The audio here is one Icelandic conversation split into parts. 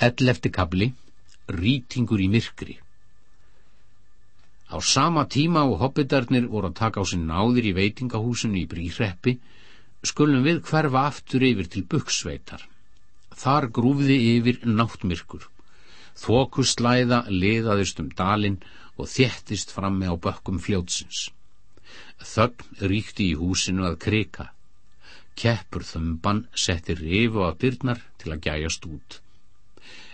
Ellefti kabli, rýtingur í myrkri. Á sama tíma og hobbitarnir voru að taka á sinn náðir í veitingahúsinu í Bríhreppi, skulum við hverfa aftur yfir til Buksveitar. Þar grúfði yfir náttmyrkur. Þókuslæða liðaðist um dalinn og þéttist frammi á bökkum fljótsins. Þögn ríkti í húsinu að krika. Keppur þumban setti rifu á dyrnar til að gæjast út.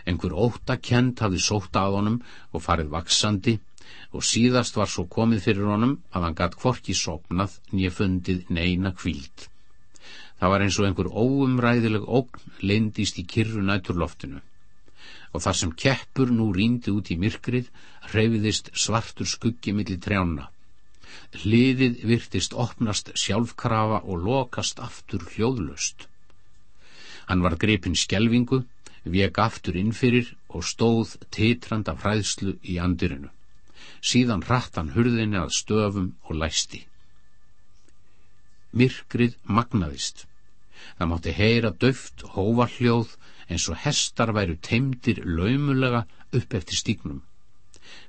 Engur óttakend hafði sótt að honum og farið vaksandi og síðast var svo komið fyrir honum að hann gatt hvorki sopnað nýja fundið neina kvíld. Það var eins og einhver óumræðileg ógn lindist í kyrru næturloftinu og þar sem keppur nú rýndi út í myrkrið hreyfiðist svartur skuggi millir trjána. Hliðið virtist opnast sjálfkrafa og lokast aftur hljóðlöst. Hann var grepin skjelvingu vek aftur innfyrir og stóð titrand af hræðslu í andirinu. Síðan hratt hann hurðinni að stöfum og læsti. Myrkrið magnaðist. Það mátti heyra döft hóvarhljóð eins og hestar væru teimdir laumulega upp eftir stígnum.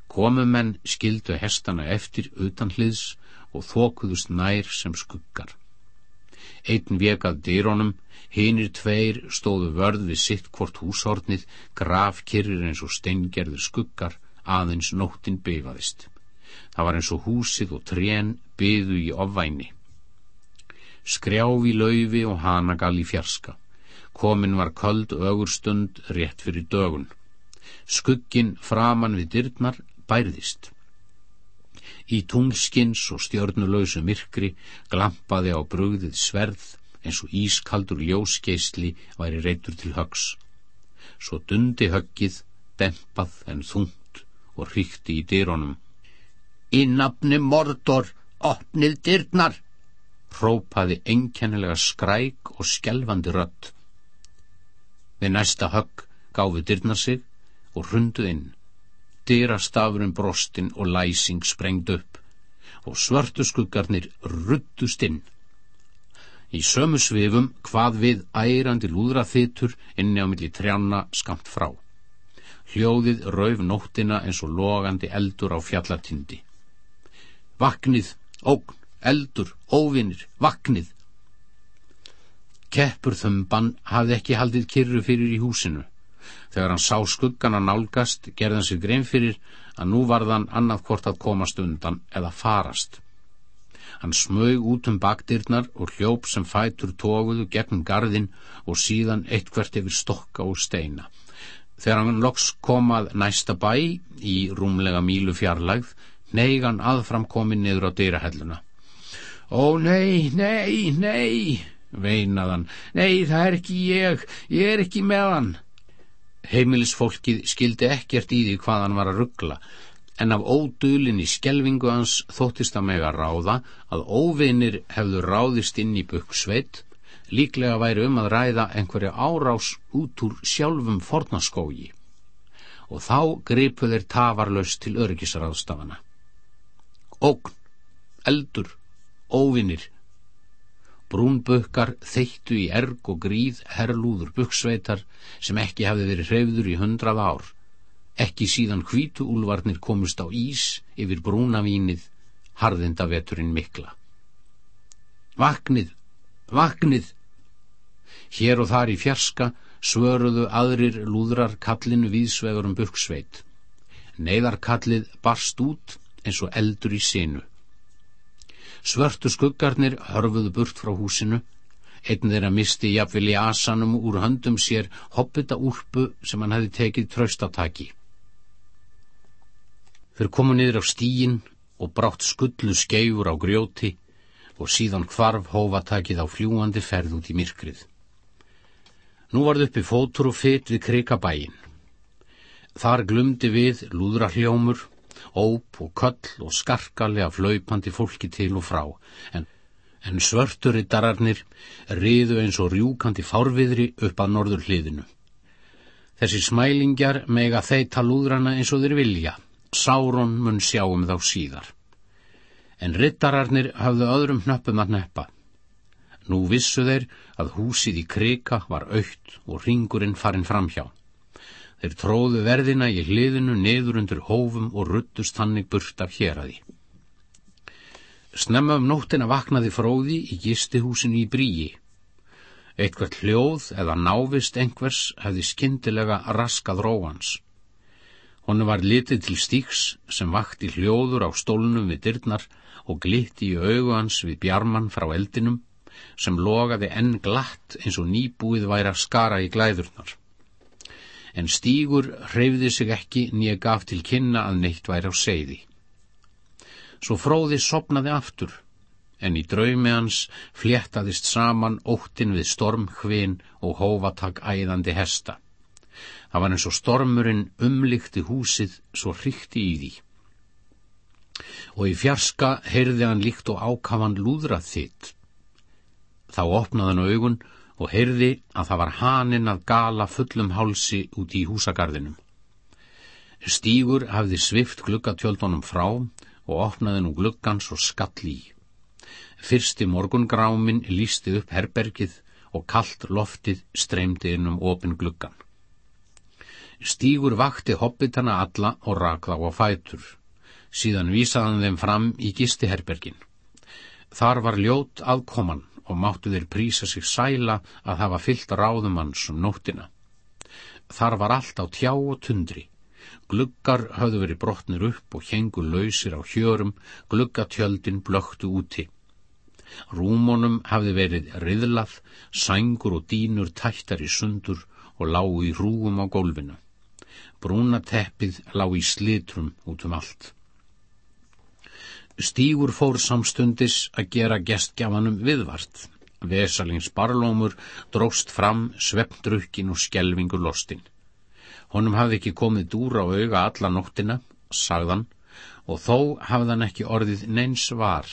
Komumenn skildu hestana eftir utan hliðs og þókuðust nær sem skuggar. Einn vekað dýrónum Hinnir tveir stóðu vörð við sitt hvort húshornið, grafkirrir eins og steingerður skuggar, aðeins nóttin byfaðist. Það var eins og húsið og trén byðu í ofvæni. Skrjáfi laufi og hanagal í fjarska. Komin var köld ögurstund rétt fyrir dögun. Skuggin framann við dyrnar bærðist. Í tungskins og stjörnulausu myrkri glampaði á brugðið sverð eins og ískaldur ljósgeisli væri reytur til högs. Svo dundi höggið, dempað en þungt og ríkti í dyrónum. Í nafni mordor, opnið dyrnar, rópaði enkennilega skræk og skjelvandi rött. Við næsta högg gáfi dyrnar sig og runduð inn. Dyrastafurinn brostin og læsing sprengd upp og svörtu skuggarnir ruttust inn. Í sömu svifum hvað við ærandi lúðraþytur inni á milli trjána skamt frá. Hljóðið rauf nóttina eins og logandi eldur á fjallatindi. Vaknið, ógn, eldur, óvinnir, vaknið. Keppur þumban hafði ekki haldið kyrru fyrir í húsinu. Þegar hann sá skuggan að nálgast gerði hann sig grein fyrir að nú varðan annað hvort að komast undan eða farast. Hann smög út um bakdyrnar og hljóp sem fætur tóguðu gegnum gardin og síðan eitthvert yfir stokka og steina. Þegar hann loks komað næsta bæ í rúmlega mílu fjarlægð, neygan aðframkomin niður á dyrahelluna. Ó nei, nei, nei, veinaðan, nei það er ekki ég, ég er ekki með hann. Heimilisfólkið skildi ekkert í því hvað hann var að ruggla, en af ódulinni skjelvingu hans þóttist að mega ráða að óvinir hefðu ráðist inn í buksveit, líklega væri um að ræða einhverja árás út úr sjálfum fornaskógi. Og þá gripu þeir tafarlaust til öryggisraðstafana. Ógn, eldur, óvinir, brúnbukkar þeittu í erg og gríð herrlúður buksveitar sem ekki hefði verið hreyfður í hundrað ár Ekki síðan hvítu úlvarnir komust á ís yfir brúnavínið, harðinda veturinn mikla. Vaknið, vaknið! Hér og þar í fjarska svöruðu aðrir lúðrar kallinu viðsvegur um buksveit. Neiðarkallið barst út eins og eldur í sinu. Svörtu skuggarnir hörfuðu burt frá húsinu, einn þeirra misti jafnvel í asanum úr höndum sér hoppita úrpu sem hann hefði tekið traustataki. Þeir komu niður á stíin og brátt skullu skeifur á grjóti og síðan hvarf hófatakið á fljúandi ferð út í myrkrið. Nú varð uppi fótur og fyrt við krikabæin. Þar glumdi við lúðrarhljómur, óp og köll og skarkali af flaupandi fólki til og frá, en, en svörturittararnir riðu eins og rjúkandi fárviðri upp að norður hliðinu. Þessi smælingjar mega þeita lúðrana eins og þeir vilja, Sáron mun sjá um þá síðar. En rittararnir hafðu öðrum hnöppum að neppa. Nú vissu þeir að húsið í krika var aukt og ringurinn farin framhjá. Þeir tróðu verðina í hliðinu niður undir hófum og ruttust hannig burt af héræði. Snemma um nóttina vaknaði fróði í gistihúsinu í bríi. Eitthvað hljóð eða návist einhvers hefði skindilega raskað róans. Honu var litið til stíks sem vakti hljóður á stólnum við dyrnar og glitti í augu hans við bjarman frá eldinum sem logaði enn glatt eins og nýbúið væri að skara í glæðurnar. En stígur hreyfði sig ekki nýja gaf til kynna að neitt væri á seiði. Svo fróði sopnaði aftur, en í draumi hans fléttaðist saman óttin við stormhvin og hófatak æðandi hesta. Það var eins og stormurinn umlykti húsið svo hrykti í því. Og í fjarska heyrði hann líkt og ákafan lúðrað þitt. Þá opnaði hann augun og heyrði að það var haninn að gala fullum hálsi út í húsagarðinum. Stígur hafði svift gluggatjöldunum frá og opnaði nú gluggans og skall í. Fyrsti morgungrámin lísti upp herbergið og kallt loftið streymdi inn um opin gluggan. Stígur vakti hobbitana alla og rakða á fætur. Síðan vísaðan þeim fram í gistiherbergin. Þar var ljót aðkoman og máttu þeir prísa sig sæla að hafa fyllt ráðumanns um nóttina. Þar var allt á tjá og tundri. Gluggar höfðu verið brotnir upp og hengu lausir á hjörum, gluggatjöldin blöktu úti. Rúmónum hafði verið riðlað, sængur og dínur tættar í sundur og lágu í hrúum á gólfinu. Brúna teppið lág í slitrum út um allt. Stígur fór samstundis að gera gestgjafanum viðvart. Vesalings barlómur dróst fram sveppndrukkin og skjelvingur lostin. Honum hafði ekki komið dúra á auga alla nóttina, sagðan, og þó hafði hann ekki orðið neins var.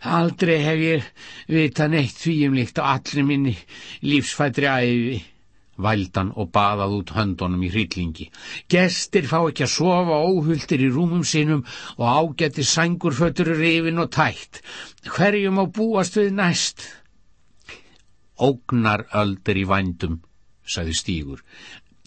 Aldrei hef ég vita neitt þvíumlíkt á allir minni lífsfættri æfi, vældan og baðað út höndunum í hryllingi. Gestir fá ekki að sofa óhulltir í rúmum sínum og ágætti sængurfötur rifin og tætt. Hverjum á búast við næst? Ógnar öldur í vændum, sagði Stígur,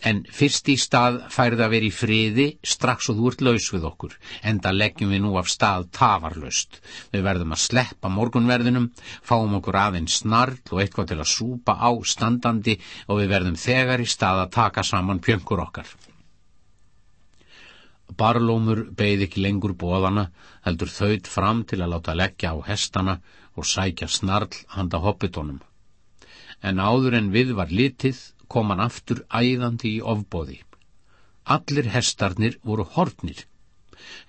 en fyrst í stað færði að vera í friði strax og þú ert laus við okkur, enda leggjum við nú af stað tafarlöst. Við verðum að sleppa morgunverðinum, fáum okkur aðeins snarl og eitthvað til að súpa á standandi og við verðum þegar í stað að taka saman pjöngur okkar. Barlómur beigð ekki lengur bóðana, heldur þauðt fram til að láta leggja á hestana og sækja snarl handa hoppitónum. En áður en við var litið kom hann aftur æðandi í ofbóði. Allir hestarnir voru hortnir.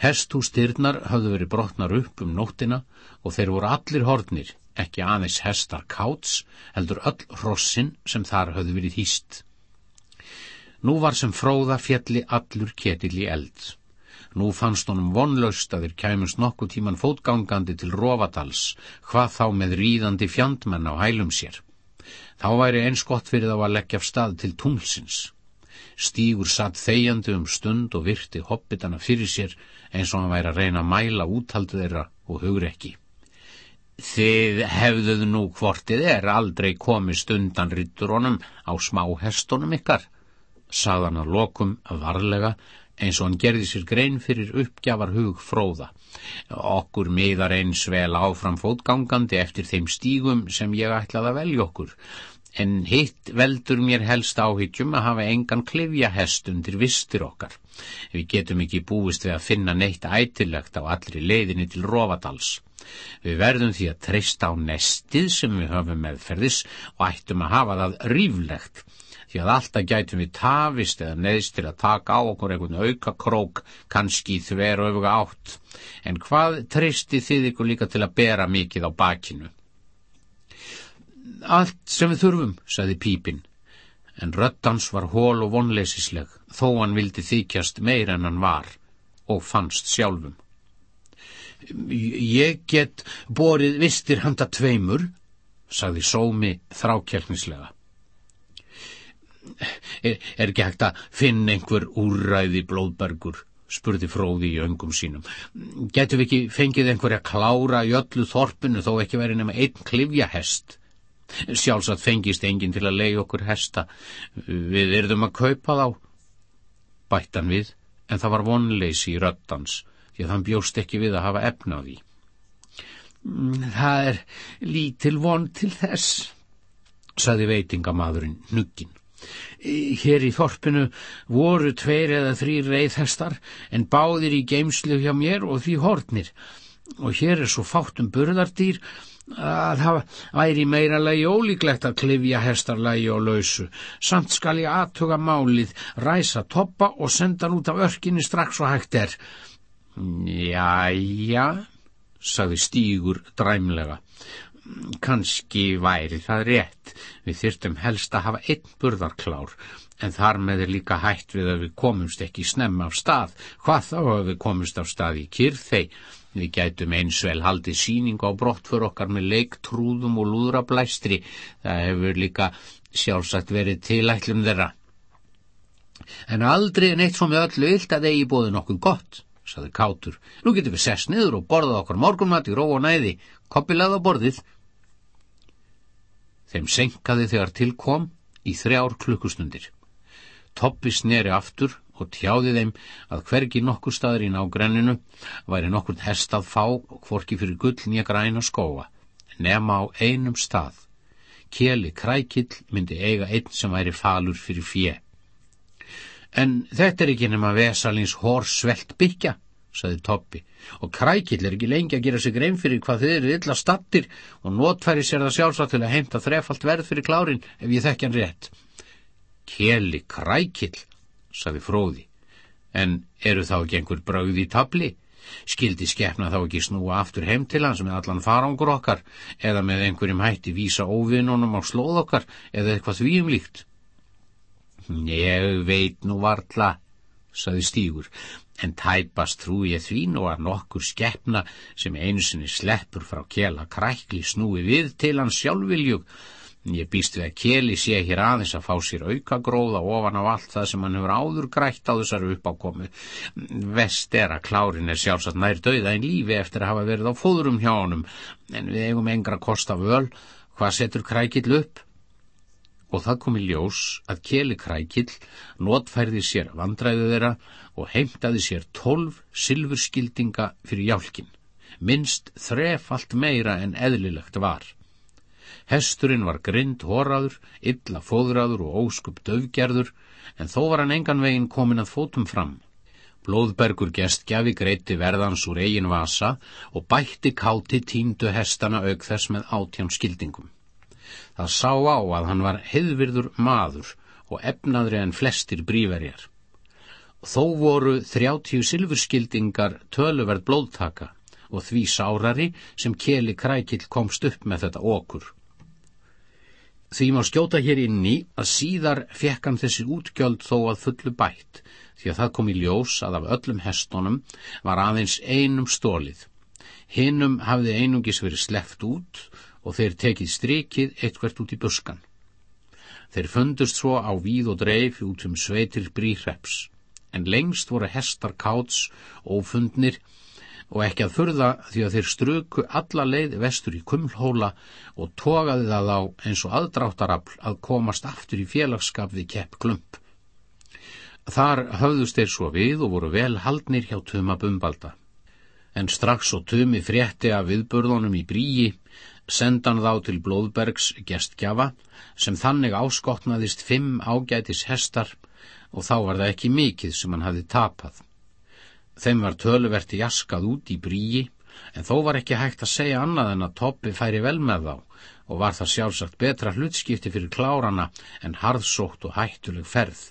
Hesthústyrnar hafðu verið brotnar upp um nóttina og þeir voru allir hortnir, ekki aðeins hestar káts, heldur öll hrossin sem þar hafðu verið hýst. Nú var sem fróða fjalli allur ketil í eld. Nú fannst honum vonlaust að þeir kæmust nokkuð tíman fótgangandi til Rófadals, hvað þá með ríðandi fjandmenn á hælum sér. Þá væri eins gott fyrir þá að leggja af stað til tunglsins. Stígur satt þegjandi um stund og virti hobbitana fyrir sér eins og hann væri að reyna að mæla úthaldu þeirra og hugur ekki. Þið hefðuð nú hvortið er aldrei komist undan ritturónum á smá hestunum ykkar, saðan að lokum varlega eins og hann gerði sér grein fyrir uppgjafar hug fróða. Okkur miðar eins vel áfram fótgangandi eftir þeim stígum sem ég ætlaði að velja okkur en hitt veldur mér helst áhyggjum að hafa engan klifja hest undir vistir okkar. Við getum ekki búist við að finna neitt ætilegt á allri leiðinni til Rófadals. Við verðum því að treysta á nestið sem við höfum meðferðis og ættum að hafa það ríflegt, því að alltaf gætum við tafist eða neðst til að taka á okkur einhvern auka krók, kannski þver öfuga átt. En hvað treysti þið ykkur líka til að bera mikið á bakinu? Allt sem við þurfum, saði Pípin, en röddans var hól og vonleisisleg, þó hann vildi þykjast meir en hann var og fannst sjálfum. Ég get borið vistir handa tveimur, sagði Sómi þrákjælnislega. Er, er ekki hægt að finna einhver úrræði blóðbergur, spurði fróði í öngum sínum. Getur við ekki fengið einhverja klára í öllu þorpinu þó ekki verið nema einn klifjahest? Sjálfsagt fengist enginn til að leiði okkur hesta. Við erðum að kaupa þá. Bættan við, en það var vonleysi í röttans, því að hann bjóst ekki við að hafa efnaði. Það er lítil von til þess, saði veitingamadurinn nuggin. Hér í þorpinu voru tveir eða þrý reyðhestar en báðir í geimslu hjá mér og því hortnir og hér er svo fátt um burðardýr að það væri meira lagi ólíklegt að klifja hestarlagi og lausu. Samt skal ég aðtuga málið, ræsa toppa og senda hann út af örkinni strax og hægt er. Jæja, sagði Stígur dræmlega. Kanski væri það rétt. Við þyrtum helst að hafa einn burðarklár, en þar með er líka hætt við að við komumst ekki snemma á stað. Hvað þá að við komumst á stað í kyrþei? Við gætum eins vel haldið síning á brott fyrir okkar með leiktrúðum og lúðrablæstri. Það hefur líka sjálfsagt verið tilætlum þeirra. En aldrei neitt svo með öllu illt að eigi bóði nokkuð gott saði Kátur. Nú getum við sest niður og borðað okkar morgunmat í ró og næði. Koppilað á borðið. Þeim senkaði þegar tilkom í þrjár klukkustundir. Toppi sneri aftur og tjáði þeim að hvergi nokkur staður í nágrenninu væri nokkur hest að fá og hvorki fyrir gull nýja græna skóa, nema á einum stað. Kjeli krækill myndi eiga einn sem væri falur fyrir fjö. En þetta er ekki nema vesalins hór svelt byggja, saði Toppi, og krækill er ekki lengi að gera sig grein fyrir hvað þið eru illa stattir og notfæri sér það sjálfsagt til að heimta þrefalt verð fyrir klárin ef ég þekkja hann rétt. Kjeli krækill, saði Fróði, en eru þá ekki einhver brauð í tabli? Skildi skefna þá ekki snúa aftur heim til hans með allan farangur okkar eða með einhverjum hætti vísa óvinnunum á slóð okkar eða eitthvað þvíum líkt? Ég veit nú varla, saði Stígur, en tæpast trú ég því nú að nokkur skeppna sem einsinni sleppur frá kjela krækli snúi við til hans sjálfviljug. Ég býst við að kjeli sé hér aðeins að fá sér auka gróða ofan á allt það sem hann hefur áður grætt á þessari uppákomu. Vest er að klárin er sjálfsagt nær döiða en lífi eftir að hafa verið á fóðurum hjá honum, en við eigum engra kosta völ. Hvað setur krækill upp? Og það kom í ljós að kelikrækill notfærði sér vandræðu þeirra og heimtaði sér tólf silfurskildinga fyrir jálkin, minnst þrefalt meira en eðlilegt var. Hesturinn var grind horaður, illa fóðraður og óskup döfgerður, en þó var hann engan veginn komin að fótum fram. Blóðbergur gestgjafi greiti verðans úr eigin vasa og bætti káti tíndu hestana auk þess með átján skildingum. Það sá á að hann var heiðvirður maður og efnaðri en flestir bríverjar. Þó voru þrjáttíu silfurskildingar töluverð blóðtaka og því sárari sem Keli Krækill komst upp með þetta okkur. Því má skjóta hér inn í að síðar fekk hann þessi útgjöld þó að fullu bætt því að það kom í ljós að af öllum hestunum var aðeins einum stólið. Hinnum hafði einungis verið sleft út og þeir tekið strikið eitthvert út í buskan. Þeir fundust svo á víð og dreif út um sveitir bríhreps, en lengst voru hestar káts ófundnir og ekki að furða því að þeir struku alla leið vestur í kumlhóla og tókaði það á eins og aðdráttarafl að komast aftur í félagskap við kepp klump. Þar höfðust þeir svo við og voru vel haldnir hjá Tuma Bumbalda. En strax og Tumi frétti af viðbörðunum í bríi sendan þá til Blóðbergs gestgjafa sem þannig áskotnaðist fimm ágætis hestar og þá var það ekki mikið sem hann hafi tapað. Þeim var töluvert jaskað út í bríi en þó var ekki hægt að segja annað en að Toppi færi vel með þá og var það sjálfsagt betra hlutskipti fyrir klárana en harðsótt og hættuleg ferð.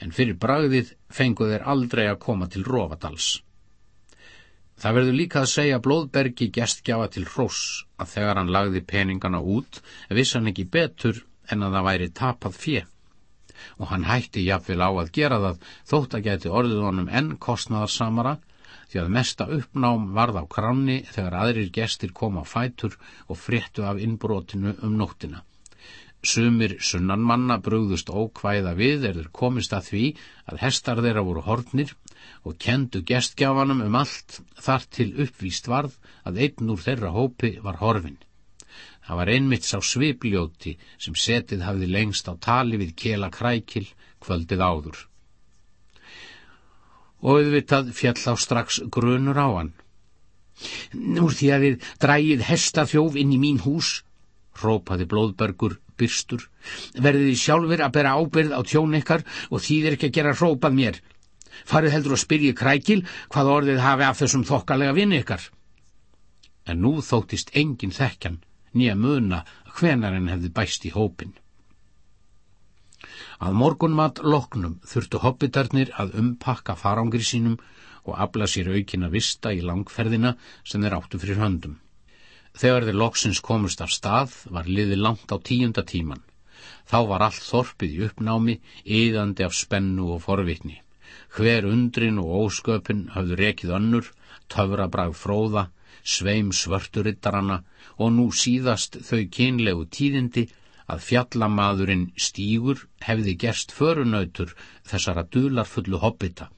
En fyrir bragðið fenguð þeir aldrei að koma til Rófadals. Það verður líka að segja blóðbergi gestgjafa til hross að þegar hann lagði peningana út viss hann ekki betur en að það væri tapað fjö og hann hætti jafnvel á að gera það þótt að geti orðið honum enn kostnaðarsamara því að mesta uppnám varð á kranni þegar aðrir gestir kom á fætur og fréttu af innbrotinu um nóttina. Sumir sunnanmanna brúðust ókvæða við er þeir komist að því að hestar þeirra voru hortnir og kendu gestgjafanum um allt þar til uppvíst varð að einn úr þeirra hópi var horfin. Það var einmitt sá svipljóti sem setið hafði lengst á tali við kela krækil kvöldið áður. Og auðvitað fjall á strax grunur á hann. Nú því að þið drægið hestaþjóf inn í mín hús, rópaði blóðbergur byrstur, verðið þið sjálfur að bera ábyrð á tjón ykkar og þýðir ekki að gera rópað mér. Farið heldur og spyrji krækil hvað orðið hafi af þessum þokkalega vini ykkar. En nú þóttist engin þekkjan, nýja muna hvenar henn hefði bæst í hópin. Að morgunmat loknum þurftu hobbitarnir að umpakka farangri sínum og abla sér aukina vista í langferðina sem þeir áttu fyrir höndum. Þegar þeir loksins komust af stað var liði langt á tíunda tíman. Þá var allt þorpið í uppnámi, yðandi af spennu og forvitni. Hver undrin og ósköpun hafðu rekið önnur, töfrabrag fróða, sveim svörturittarana og nú síðast þau kynlegu tíðindi að fjallamaðurinn stígur hefði gerst förunautur þessara dularfullu hobbita.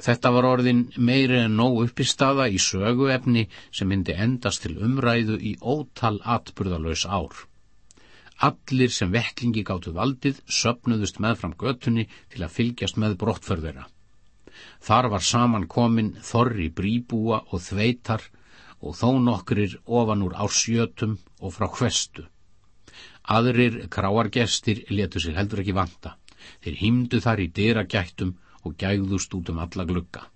Þetta var orðin meiri en nóg uppistaða í söguefni sem myndi endast til umræðu í ótal atburðalös ár. Allir sem vekklingi gáttu valdið söpnuðust meðfram götunni til að fylgjast með brottförðura. Þar var saman komin þorri bríbúa og þveitar og þó nokkrir ofan úr ársjötum og frá hvestu. Aðrir kráargestir letu sér heldur ekki vanta. Þeir hýmdu þar í dyragættum og gægðust út um alla glugga.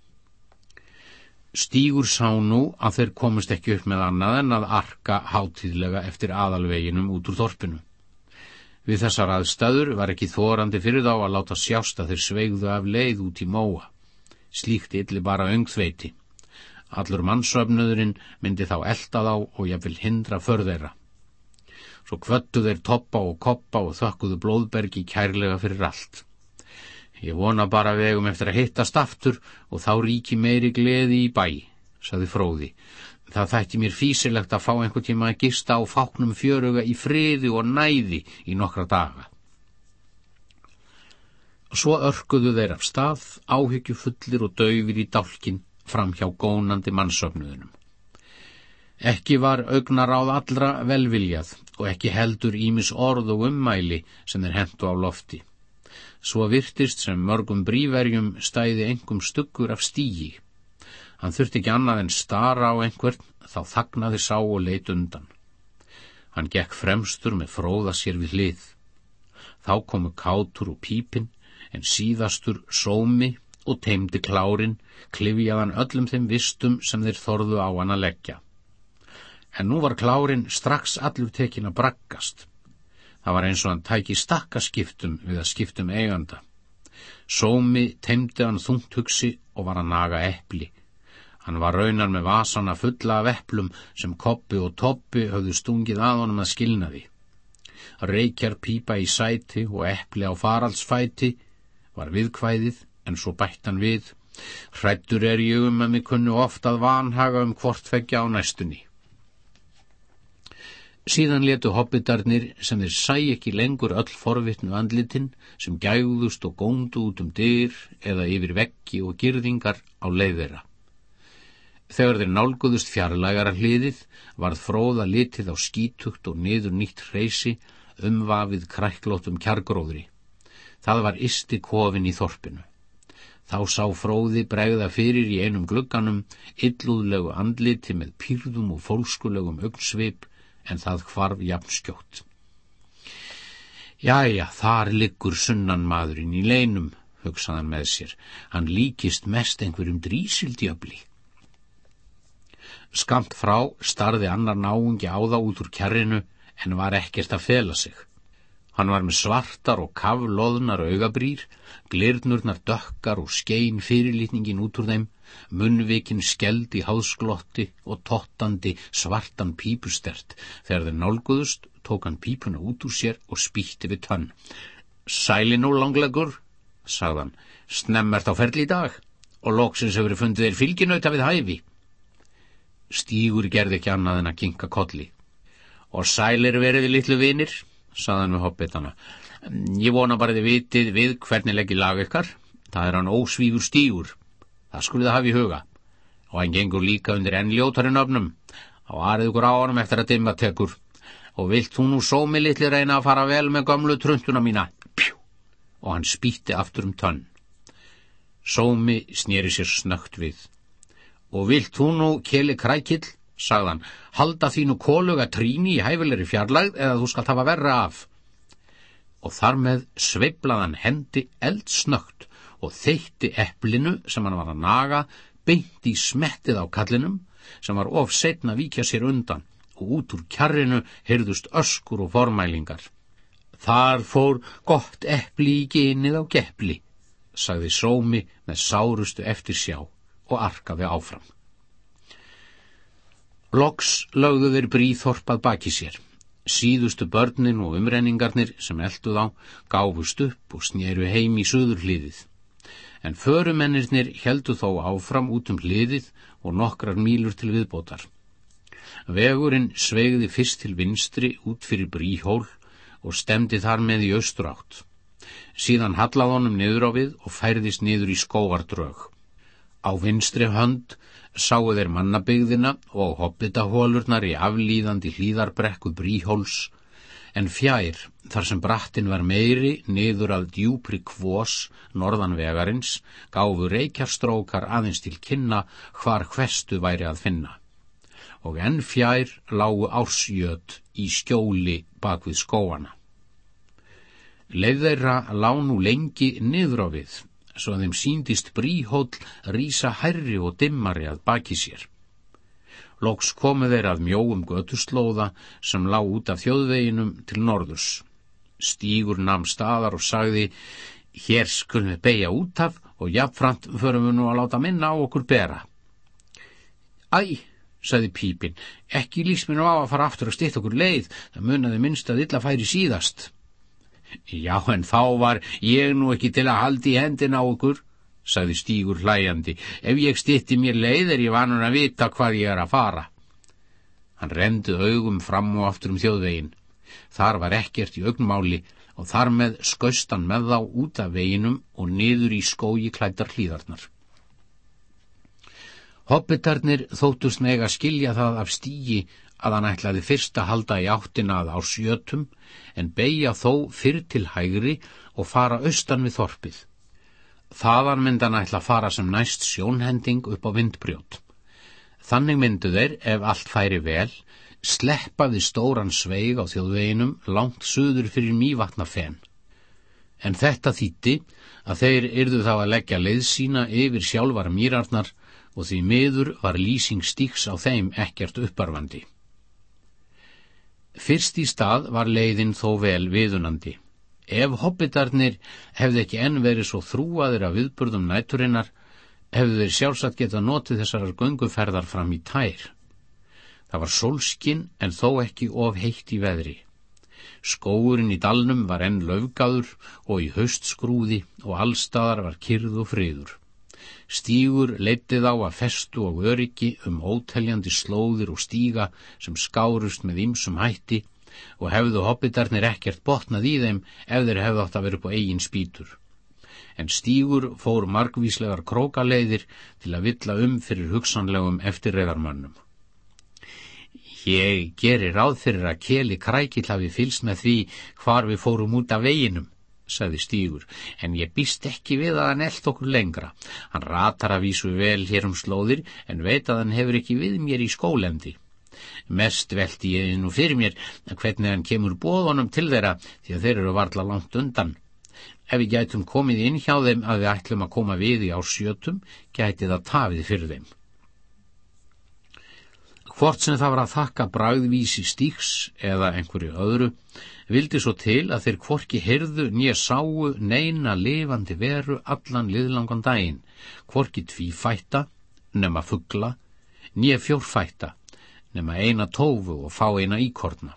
Stígur sá nú að þeir komist ekki upp með annað en að arka hátíðlega eftir aðalveginum út úr þorpinu. Við þessar aðstæður var ekki þórandi fyrir þá að láta sjást að þeir sveigðu af leið út í móa. Slíkt illi bara öngþveiti. Allur mannsöfnöðurinn myndi þá elda þá og ég vil hindra förðeira. Svo kvöttu þeir toppa og koppa og þökkuðu blóðbergi kærlega fyrir allt. Ég vona bara vegum eftir að hittast aftur og þá ríki meiri gleði í bæ, saði fróði. Það þætti mér físilegt að fá einhvern tíma að gista á fáknum fjöruga í friði og næði í nokkra daga. Svo örkuðu þeir af stað, áhyggju fullir og döfir í dálkin fram hjá gónandi mannsöfnuðunum. Ekki var augnar áð allra velviljað og ekki heldur ímis orð og ummæli sem þeir hendu á lofti. Svo virtist sem mörgum bríverjum stæði engum stuggur af stígi Hann þurfti ekki annað en stara á einhvern, þá þagnaði sá og leit undan. Hann gekk fremstur með fróða sér við hlið. Þá komu kátur og pípin, en síðastur sómi og teimdi klárin, klifjaðan öllum þeim vistum sem þeir þorðu á hann að leggja. En nú var klárin strax allur tekin að braggast. Það var eins og hann tæki stakkaskiptum við að skiptum eiganda. Sómi teimdi hann þungt hugsi og var að naga eppli Hann var raunar með vasana fulla af eplum sem koppi og toppi höfðu stungið að honum að skilna því. Reykjar pípa í sæti og epli á faraldsfæti var viðkvæðið en svo bætt hann við. Hrættur er ég um að mig kunnu oft að vanhaga um hvort feggja á næstunni. Síðan letu hobbitarnir sem þeir sæ ekki lengur öll forvittnu andlitin sem gægðust og góndu út um dyr eða yfir veggi og girðingar á leiðera. Þegar þeir nálguðust fjarlægara hliðið varð fróða litið á skítugt og niður nýtt hreysi umvafið kræklótum kjargróðri. Það var isti kofin í þorpinu. Þá sá fróði bregða fyrir í einum glugganum illúðlegu andliti með pýrðum og fólkskulegum augsvip en það hvarf jafnskjótt. Jæja, þar liggur sunnan maðurinn í leinum, hugsaðan með sér. Hann líkist mest einhverjum drísildjöfli. Skamt frá starði annar náungi á það út úr kjarrinu en var ekkert að fela sig. Hann var með svartar og kavlóðnar augabrýr, glirnurnar dökkar og skein fyrirlítningin út úr þeim, munvikin skeld í háðsklotti og tottandi svartan pípustert. Þegar þeir nálguðust, tók hann pípuna út úr sér og spýtti við tönn. Sæli nú langlegur, sagðan, snemmert á ferli í dag og loksins hefur fundið þeir fylginauta við hæfi. Stígur gerði ekki annað en að kinka kolli. Og sælir veriði litlu vinir, saðan við hoppitana. Ég vona bara þið vitið við hvernig leggir lag ykkar. Það er hann ósvífur stígur. Það skulið það hafa í huga. Og hann gengur líka undir ennljótarinn öfnum. Á aðrið ykkur á honum eftir að dimma tekur og vilt þú nú sómi litli reyna að fara vel með gamlu truntuna mína? Pjú! Og hann spýtti aftur um tönn. Sómi snýri sér snögt við. Og vilt þú nú, keli krækill, sagðan, halda þínu kóluga tríni í hæfilegri fjarlægð eða þú skalt hafa verra af. Og þar með sveiplaðan hendi eldsnögt og þeitti eplinu sem hann var að naga beint í smettið á kallinum sem var of setna vikja sér undan og út úr kjarrinu heyrðust öskur og formælingar. Þar fór gott epli í genið á gepli, sagði sómi með sárustu eftir sjá og arkaði áfram. Loks lögðu þeir bríþorpað baki sér. Síðustu börnin og umrenningarnir sem elduð á gáfust upp og snýru heim í söður hliðið. En förumennirnir heldu þó áfram út um hliðið og nokkrar mílur til viðbótar. Vegurinn svegði fyrst til vinstri út fyrir bríhól og stemdi þar með í austrátt. Síðan hallað honum niður á við og færðist niður í skóardrög. Á vinstri hönd sáu þeir mannabygðina og hobbitahólurnar í aflýðandi hlýðarbrekku bríhóls en fjær, þar sem brattin var meiri, niður að djúpri kvós norðanvegarins, gáfu reykjarstrókar aðeins til kynna hvar hverstu væri að finna. Og enn fjær lágu ársjöt í skjóli bak við skóana. Leið þeirra lág nú lengi niður á við, svo að þeim síndist bríhóll rísa herri og dimmari að baki sér. Loks komu þeir að mjóum götuslóða sem lág út af þjóðveginum til norðurs. Stígur nam staðar og sagði, hér skulum við beigja út af og jafnframt förum við nú að láta minna á okkur bera. Æ, sagði Pípin, ekki lýst mér nú á að fara aftur að stýtt okkur leið, það munnaði minnst að illa færi síðast. Já, en þá var ég nú ekki til að haldi hendin á okkur, sagði Stígur hlæjandi. Ef ég stitti mér leið er ég vanur að vita hvað ég er að fara. Hann rendi augum fram og aftur um þjóðvegin. Þar var ekkert í augnmáli og þar með skaustan með þá út af veginum og niður í skói klættar hlýðarnar. Hobbitarnir þóttust meg að skilja það af stígi að hann ætlaði fyrst að halda í áttina að ásjötum en beigja þó fyrr til hægri og fara austan við þorpið. Þaðan myndan ætla að fara sem næst sjónhending upp á vindbrjót. Þannig myndu þeir, ef allt færi vel, sleppaði stóran sveig á þjóðveginum langt suður fyrir mývatna fenn. En þetta þýtti að þeir yrðu þá að leggja leið sína yfir sjálfar mýrarnar og því miður var lýsing stíks á þeim ekkert upparfandi. Fyrst í stað var leiðin þó vel viðunandi. Ef hobbitarnir hefði ekki enn verið svo þrúaðir af viðburðum næturinnar, hefðu þeir sjálfsagt geta notið þessarar gönguferðar fram í tær. Það var sólskinn en þó ekki of heitt í veðri. Skóurinn í dalnum var enn löfgaður og í haustskrúði og allstaðar var kyrð og friður. Stígur leitið á að festu og öryggi um óteljandi slóðir og stíga sem skárust með ýmsum hætti og hefðu hobbitarnir ekkert botnað í þeim ef þeir hefðu átt að vera upp á eigin spýtur. En stígur fór margvíslegar krókaleiðir til að villa um fyrir hugsanlegum eftirreðarmönnum. Ég gerir ráð fyrir að keli krækill hafi fylst með því hvar við fórum út af veginum, sagði Stígur, en ég býst ekki við að hann eld okkur lengra. Hann ratar að vísu vel hér um slóðir, en veit að hann hefur ekki við mér í skólemdi. Mest veldi ég nú fyrir mér hvernig hann kemur bóðunum til þeirra því að þeir eru varla langt undan. Ef við gætum komið inn hjá þeim að við ætlum að koma við í ásjötum, gæti það tafið fyrir þeim. Hvort sem það var að þakka bragðvísi stíks eða einhverju öðru, vildi svo til að þeir kvorki heyrðu nýja sáu neina lifandi veru allan liðlangan daginn, kvorki tvífætta, nema fuggla, nýja fjórfætta, nema eina tófu og fá eina íkorna.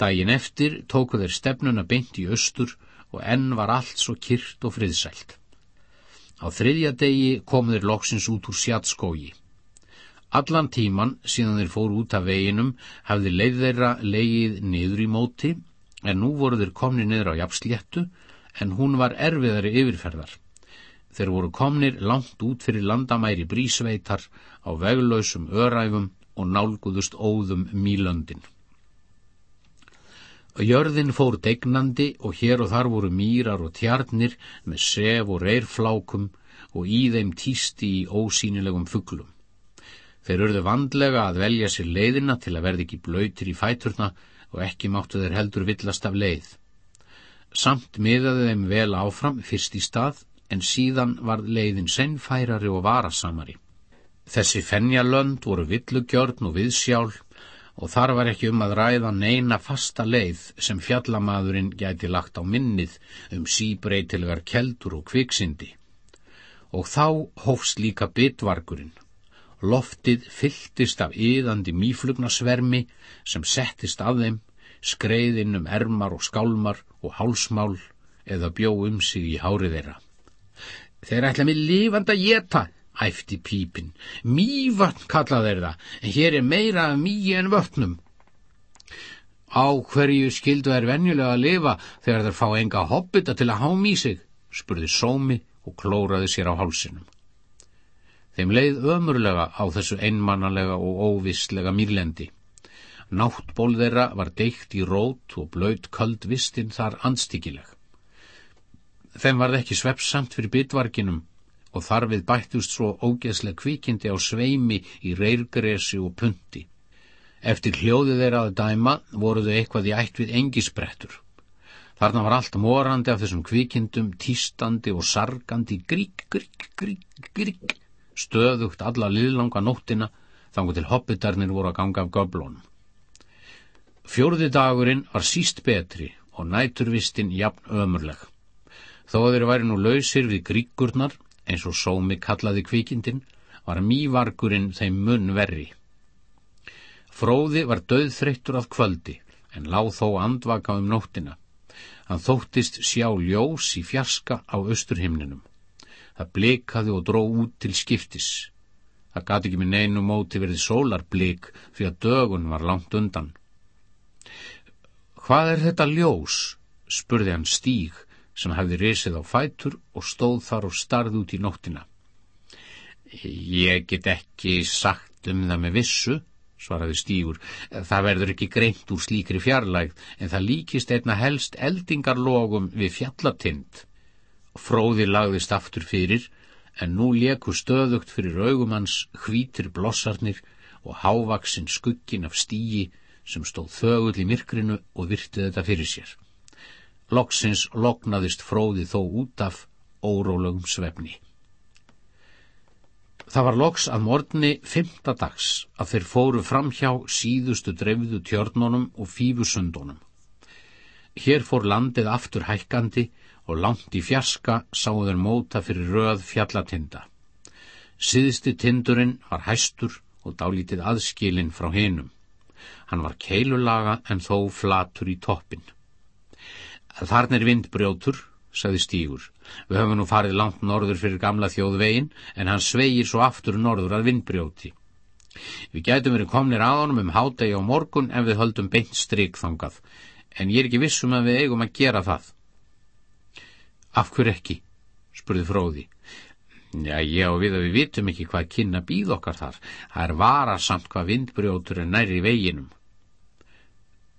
Dægin eftir tóku þeir stefnuna beint í austur og enn var allt svo kyrt og friðsælt. Á þriðja degi kom þeir loksins út úr sjatskógi. Allan tíman, síðan þeir fóru út af veginum, hafði leið þeirra leið niður í móti, en nú voru þeir komni niður á jafnsléttu, en hún var erfiðari yfirferðar. Þeir voru komnir langt út fyrir landamæri brísveitar á veglausum öræfum og nálguðust óðum mýlöndin. Jörðin fór degnandi og hér og þar voru mýrar og tjarnir með sef og reyrflákum og í þeim týsti í ósýnilegum fugglum. Þeir urðu vandlega að velja sér leiðina til að verði ekki blöytir í fæturna og ekki máttu þeir heldur villast af leið. Samt miðaði þeim vel áfram fyrst í stað en síðan var leiðin sennfærari og varasamari. Þessi fennjalönd voru villugjörn og viðsjál og þar var ekki um að ræða neina fasta leið sem fjallamadurinn gæti lagt á minnið um síbreytilgar keldur og kviksindi. Og þá hófst líka bitvargurinn. Loftið fylltist af yðandi mýflugnasvermi sem settist af þeim, skreiðinn um ermar og skálmar og hálsmál eða bjó um sig í hárið þeirra. Þeir ætla mig lifand að geta, æfti pípin. Mývatn kalla þeir það, en hér er meira af mýi en vötnum. Á hverju skildu er venjulega að lifa þegar þeir fá enga hobbita til að hám í sig, spurði sómi og klóraði sér á hálsinum. Þeim leið ömurlega á þessu einmannalega og óvisslega mýrlendi. Náttból þeirra var deikt í rót og blöyt köld vistinn þar anstíkileg. Þeim varð ekki svepsamt fyrir bitvarginum og þarfið bættust svo ógeðslega kvikindi á sveimi í reyrgresi og punti. Eftir hljóðið þeirra að dæma voruðu eitthvað í ætt við engisbrettur. Þarna var allt morandi af þessum kvikindum, týstandi og sargandi, grík, grík, grík, grík, stöðugt alla liðlanga nóttina, þangu til hoppitarnir voru að ganga af göblónum. Fjórði dagurinn var síst betri og næturvistin jafn ömurleg. Þó þeir væri nú lausir við gríkurnar, eins og sómi kallaði kvikindin, var mývargurinn þeim munn verri. Fróði var döðþreyttur af kvöldi, en láð þó andvaka um nóttina. Hann þóttist sjá ljós í fjarska á austurhimninum. Það blikaði og dró út til skiptis. Það gati ekki með neinu móti verið sólarblik því að dögun var langt undan. Hvað er þetta ljós? spurði hann stíg sem hefði risið á fætur og stóð þar og starði út í nóttina. Ég get ekki sagt um það með vissu, svaraði stígur. Það verður ekki greint úr slíkri fjarlægð, en það líkist einna helst eldingarlogum við fjallatind. Fróði lagðist aftur fyrir, en nú leku stöðugt fyrir augumans hvítir blossarnir og hávaksinn skuggin af stígi sem stóð þögull í myrkrinu og virti þetta fyrir sér. Loksins loknaðist fróði þó út af órólögum svefni. Það var loks að morgni fymta dags að þeir fóru fram hjá síðustu dreifðu tjörnunum og fífusundunum. Hér fór landið aftur hækkandi og langt í fjarska sáu þeir móta fyrir röð fjallatinda. Siðsti tindurinn var hæstur og dálítið aðskilinn frá hinum. Hann var keilulaga en þó flatur í toppin. Þarna er vindbrjótur, sagði Stígur. Við höfum nú farið langt norður fyrir gamla þjóðvegin, en hann sveigir svo aftur norður að vindbrjóti. Við gætum verið komnir að honum um hádegi á morgun ef við höldum beint stryk þangað, en ég er ekki vissum að við eigum að gera það. Af hver ekki? spurði fróði. Já, og við að við vitum ekki hvað kynna býð okkar þar. Það er varasamt hvað vindbrjótur er næri veginum.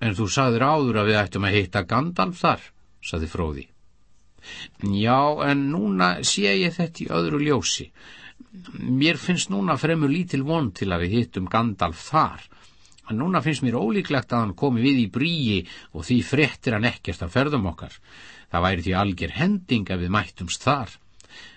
En þú sagðir áður að við ættum að hitta Gandalf þar, sagði fróði. Já, en núna sé ég þetta í öðru ljósi. Mér finnst núna fremur lítil von til að við hittum Gandalf þar. En núna finnst mér ólíklegt að hann komi við í bríi og því frettir hann ekkert af ferðum okkar. Það væri því algjör hending ef við mættumst þar.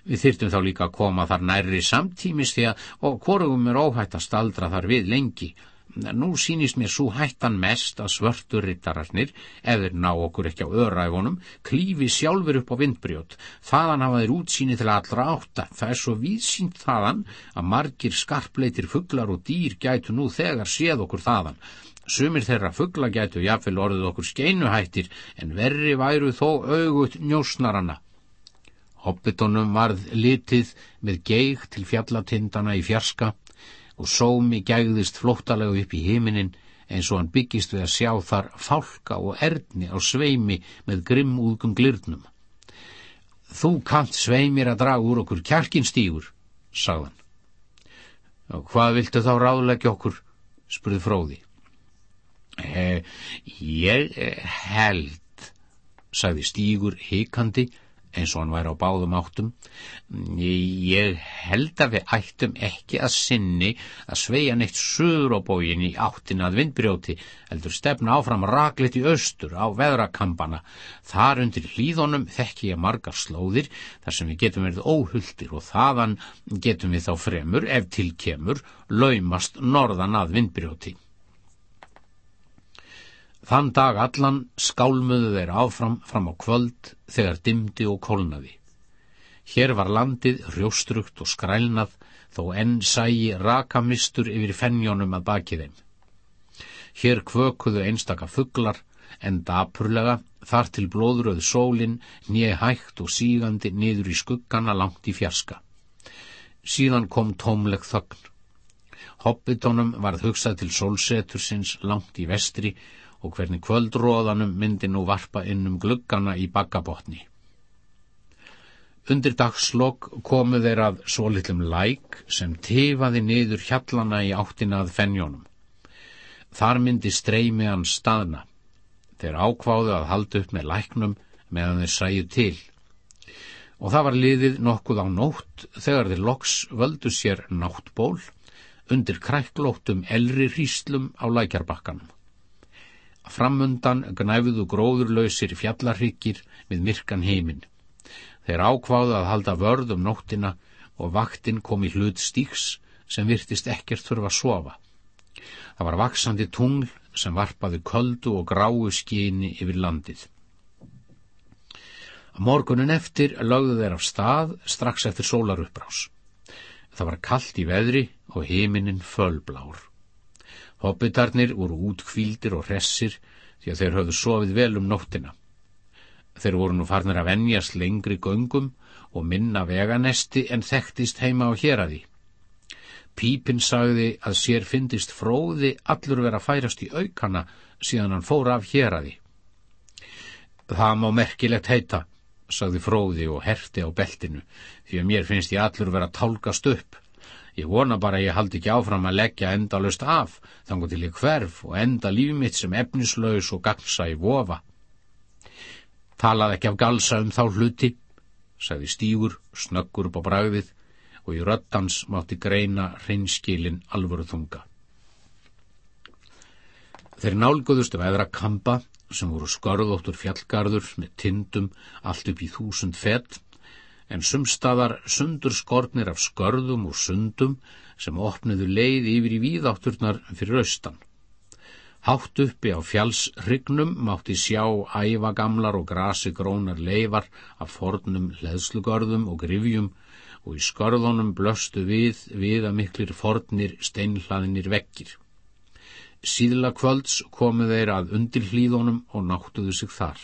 Við þyrtum þá líka að koma þar nærri samtímis því að og hvorugum er óhætt að staldra þar við lengi Nú sínist mér svo hættan mest að svörtur rittararnir, eður ná okkur ekki á öðræfunum, klífi sjálfur upp á vindbrjót. Þaðan hafa þeir útsýni til allra átta. Það er svo vísýnt þaðan að margir skarpleitir fugglar og dýr gætu nú þegar séð okkur þaðan. Sumir þeirra fuggla gætu jáfnvel orðið okkur skeinuhættir, en verri væru þó augut njósnarana. Hobbitonum varð litið með geig til fjallatindana í fjarska og sómi gægðist flóttalega upp í himinin eins og hann byggist við að sjá þar fálka og erðni á sveimi með grimmúðgum glirnum. Þú kant sveimir að draga úr okkur kjarkinstígur, sagðan. Og hvað viltu þá ráðleggja okkur, spurði fróði. Eh, ég held, sagði Stígur hikandi, eins og hann væri á báðum áttum. Ég held að við ættum ekki að sinni að sveia neitt söður á bógin í áttin að vindbrjóti, heldur stefna áfram raklit í austur á veðrakampana. Þar undir hlýðunum þekki ég margar slóðir þar sem við getum verið óhulltir og þaðan getum við þá fremur, ef til kemur, laumast norðan að vindbrjóti. Þann dag allan skálmuðu þeir áfram fram á kvöld þegar dimdi og kólnaði. Hér var landið hrjóstrugt og skrælnað þó enn sægi rakamistur yfir fennjónum að baki þeim. Hér kvökuðu einstaka fugglar en dapurlega þar til blóðröð sólinn nýja hægt og sígandi niður í skuggana langt í fjarska. Síðan kom tómleg þögn. Hobbitónum varð hugsað til sólsetursins langt í vestri og hvernig kvöldróðanum myndi nú varpa inn um gluggana í bakkabotni. Undir dagslokk komu þeir að svo litlum læk sem tifaði niður hjallana í áttina að fennjónum. Þar myndi streymi hann staðna. Þeir ákváðu að halda upp með læknum meðan þeir sæju til. Og það var liðið nokkuð á nótt þegar þeir loks völdu sér náttból undir kræklóttum elri hríslum á lækjarbakkanum. Framundan gnæfuðu gróðurlausir fjallarhyggir við myrkan heiminn. Þeir ákváðu að halda vörð um nóttina og vaktinn kom í hlut stíks sem virtist ekkert þurfa að sofa. Það var vaksandi tungl sem varpaði köldu og gráu skíni yfir landið. Morgunin eftir lögðu þeir af stað strax eftir sólaruppbrás. Það var kallt í veðri og heiminin fölblár. Hobbitarnir voru útkvíldir og hressir því að þeir höfðu sofið vel um nóttina. Þeir voru nú farnir að venjast lengri göngum og minna veganesti en þekktist heima á héradi. Pípinn sagði að sér fyndist fróði allur vera færast í aukana síðan hann fór af héradi. Það má merkilegt heita, sagði fróði og herti á beltinu, því að mér finnst ég allur vera að tálkast upp. Ég vona bara að ég haldi ekki áfram að leggja endalust af, þangu til ég hverf og enda líf mitt sem efnislaus og gagsa í vofa. Talað ekki af galsa um þá hluti, sagði Stígur, snöggur upp á bræðið og í röttans mátti greina hreinskilin alvöru þunga. Þeir nálguðust af eðra kampa sem voru skörðóttur fjallgarður með tindum allt upp í þúsund fett en sumstaðar sundur skornir af skörðum og sundum sem opniðu leið yfir í víðátturnar fyrir austan. Hátt uppi á fjallsrygnum mátti sjá ævagamlar og grasi grónar leifar af fornum leðslugörðum og grifjum og í skörðunum blöstu við við að miklir fornir steinhlaðinir vekkir. Síðla kvölds komu þeir að undir hlýðunum og náttuðu sig þar.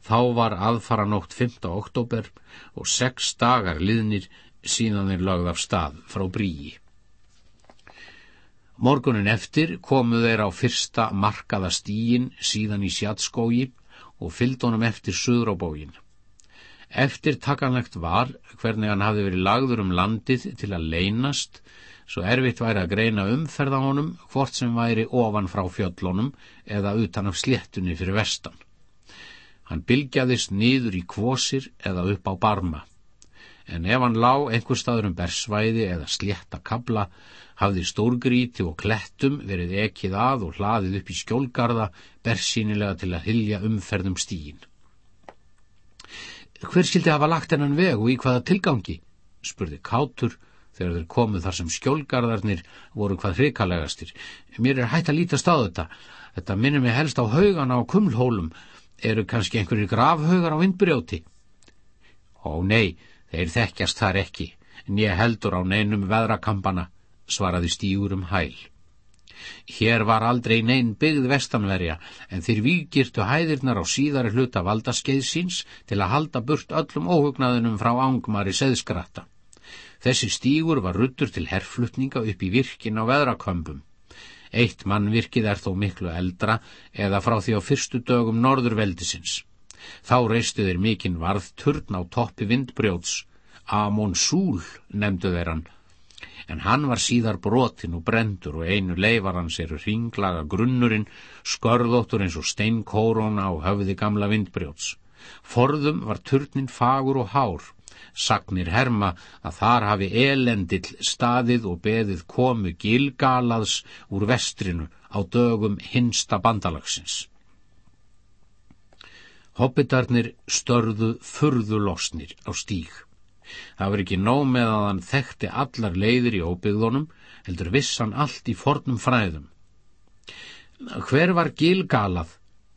Þá var aðfara nótt 5. oktober og sex dagar liðnir síðan þeir lagð af stað frá bríi. Morgunin eftir komu þeir á fyrsta markaða stíin síðan í sjatskógi og fylgdónum eftir söður á bógin. Eftir takanlegt var hvernig hann hafi verið lagður um landið til að leynast, svo erfitt væri að greina umferða honum hvort sem væri ofan frá fjöllunum eða utan af sléttunni fyrir vestan. Hann bylgjaðist niður í kvosir eða upp á barma. En ef hann lá einhver staður um bersvæði eða slétta kabla, hafði stórgríti og klettum verið ekið að og hlaðið upp í skjólgarða bersýnilega til að hylja umferðum stígin. Hver skildi hafa lagt hennan veg og í hvaða tilgangi? spurði Kátur þegar þeir komuð þar sem skjólgarðarnir voru hvað hrikalegastir. Mér er hægt að lítast á þetta. Þetta minnir mig helst á haugana á kumlhólum eru kannski einhverjir grafhaugar á vindbrjóti? Ó nei, þeir þekkjast þar ekki, en ég heldur á neinum veðrakampana, svaraði stígur um hæl. Hér var aldrei neinn byggð vestanverja, en þeir vikirtu hæðirnar á síðari hluta valdaskeið síns til að halda burt öllum óhugnaðunum frá ángmari seðskratta. Þessi stígur var ruttur til herflutninga upp í virkin á veðrakömpum. Eitt mannvirkið er þó miklu eldra eða frá því á fyrstu dögum norðurveldisins. Þá reistu þeir mikinn varð turn á toppi vindbrjóts. Amon Súl nefndu þeir hann. en hann var síðar brotin og brendur og einu leifar hans eru ringlaga grunnurinn, skörðóttur eins og steinkóróna á höfði gamla vindbrjóts. Forðum var turnin fagur og hár, sagnir herma að þar hafi elendill staðið og beðið komu gilgalaðs úr vestrinu á dögum hinsta bandalagsins. Hobbitarnir störðu furðulosnir á stíg. Það var ekki nóg með að hann þekkti allar leiðir í óbyggðunum, heldur vissan allt í fornum fræðum. Hver var gilgalað,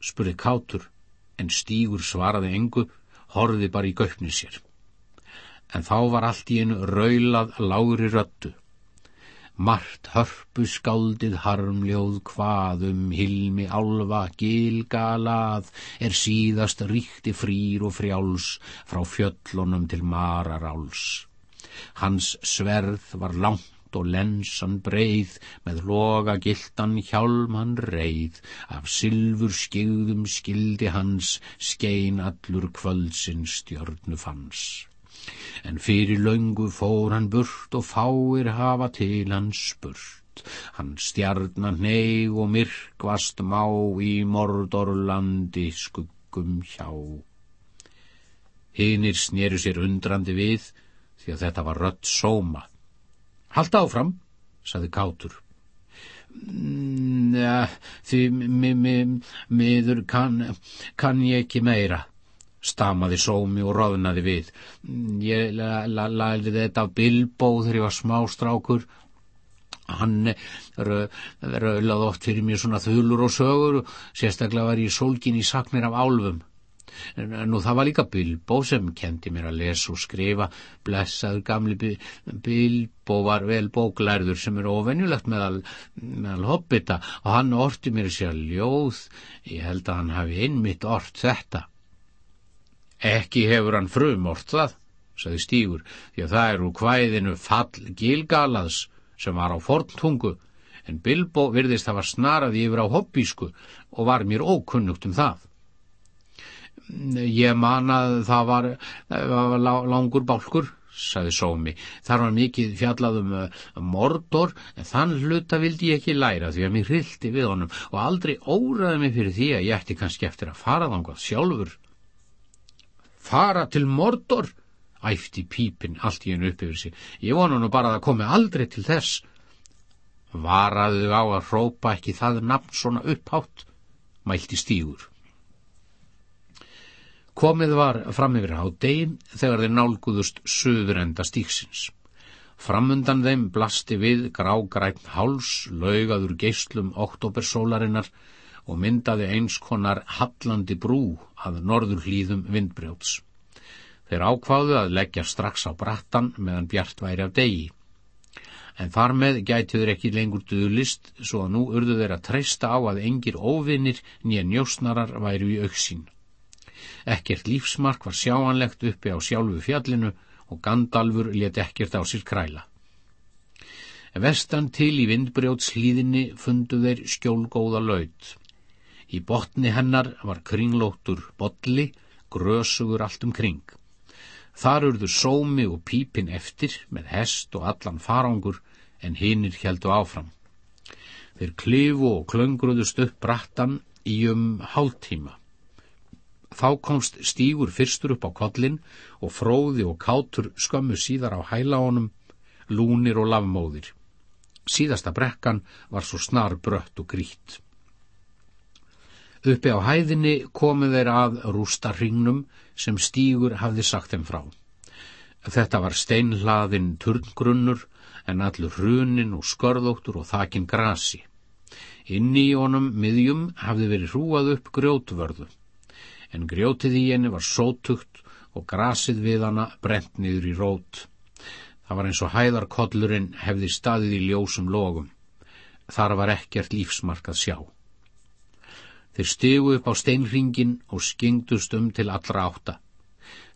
spurði kátur, en stígur svaraði engu, horði bara í göfnir sér. En þá var allt í einu raulað lágri röttu. Mart hörpu skáldið harmljóð hvaðum hilmi álfa gilgalað er síðast ríkti frýr og frjáls frá fjöllunum til mararáls. Hans sverð var langt og lensan breið með loga gildan hjálman reið af sylfur skigðum skildi hans skein allur kvöldsinn stjörnu fanns en fyrir löngu fór hann burt og fáir hafa til hann spurt. Hann stjarnan neig og myrkvast má í mordorlandi skuggum hjá. Hinnir sneru sér undrandi við því að þetta var rött sóma. Halda áfram, saði Kátur. Ja, því miður kann, kann ég ekki meira stamaði sómi og roðnaði við. Ég lærði þetta af Bilbo þegar ég var smástrákur. Hann raulaði oft fyrir mér svona þulur og sögur og sérstaklega var ég sólgin í saknir af álfum. Nú það var líka Bilbo sem kendi mér að lesa og skrifa. Blessaður gamli Bilbo var vel bóklærður sem er ofennjulegt meðal, meðal hobbita og hann orti mér sér ljóð. Ég held að hann hafi einmitt ort þetta. Ekki hefur hann frumort það, saði Stígur, því að það er úr kvæðinu fall gilgalaðs sem var á forntungu, en Bilbo virðist hafa snarað yfir á hobbísku og var mér ókunnugt um það. Ég man að það var, var langur bálkur, saði Sómi. Þar var mikið fjallað um uh, mordor, en þann hluta vildi ég ekki læra því að mér hrilti við honum og aldrei óraði mig fyrir því að ég ætti kannski eftir að fara þangað sjálfur. Fara til Mordor? æfti pípinn allt í hennu upp yfir sig. Ég vonu nú bara að það komi aldrei til þess. Varaðu á að hrópa ekki það nafn svona upphátt, mælti stígur. Komið var fram yfir hádegin þegar þeir nálguðust söður enda stíksins. Framundan þeim blasti við grágrænt háls, laugaður geyslum oktobersólarinnar og myndaði eins konar hallandi brú að norður hlýðum vindbrjóts. Þeir ákváðu að leggja strax á brattan meðan bjart væri af degi. En þar með gæti þeir ekki lengur duðlist svo að nú urðu þeir að treysta á að engir óvinnir nýja njósnarar væru í auksín. Ekkert lífsmark var sjáanlegt uppi á sjálfu fjallinu og Gandalfur let ekkert á sér kræla. Vestan til í vindbrjótslíðinni fundu þeir skjólgóða laut. Í botni hennar var kringlóttur bolli, grösugur allt um kring. Þar urðu sómi og pípin eftir með hest og allan farangur en hinnir heldu áfram. Þeir klifu og klöngruðust upp brattan í um hálftíma. Þá komst stígur fyrstur upp á kollin og fróði og kátur skömmu síðar á hæla honum, lúnir og lafmóðir. Síðasta brekkan var svo snar brött og grít. Uppi á hæðinni komu þeir að rústarringnum sem stígur hafði sagt þeim frá. Þetta var steinhlaðin turngrunnur en allur hrunin og skörðóttur og þakin grasi. Inni í honum miðjum hafði verið hrúað upp grjótvörðu, en grjótið í henni var sótugt og grasið við hana brent niður í rót. Það var eins og hæðarkollurinn hefði staðið í ljósum logum. Þar var ekkert lífsmarkað sjá. Þeir stegu upp á steinringin og skingdust um til allra átta.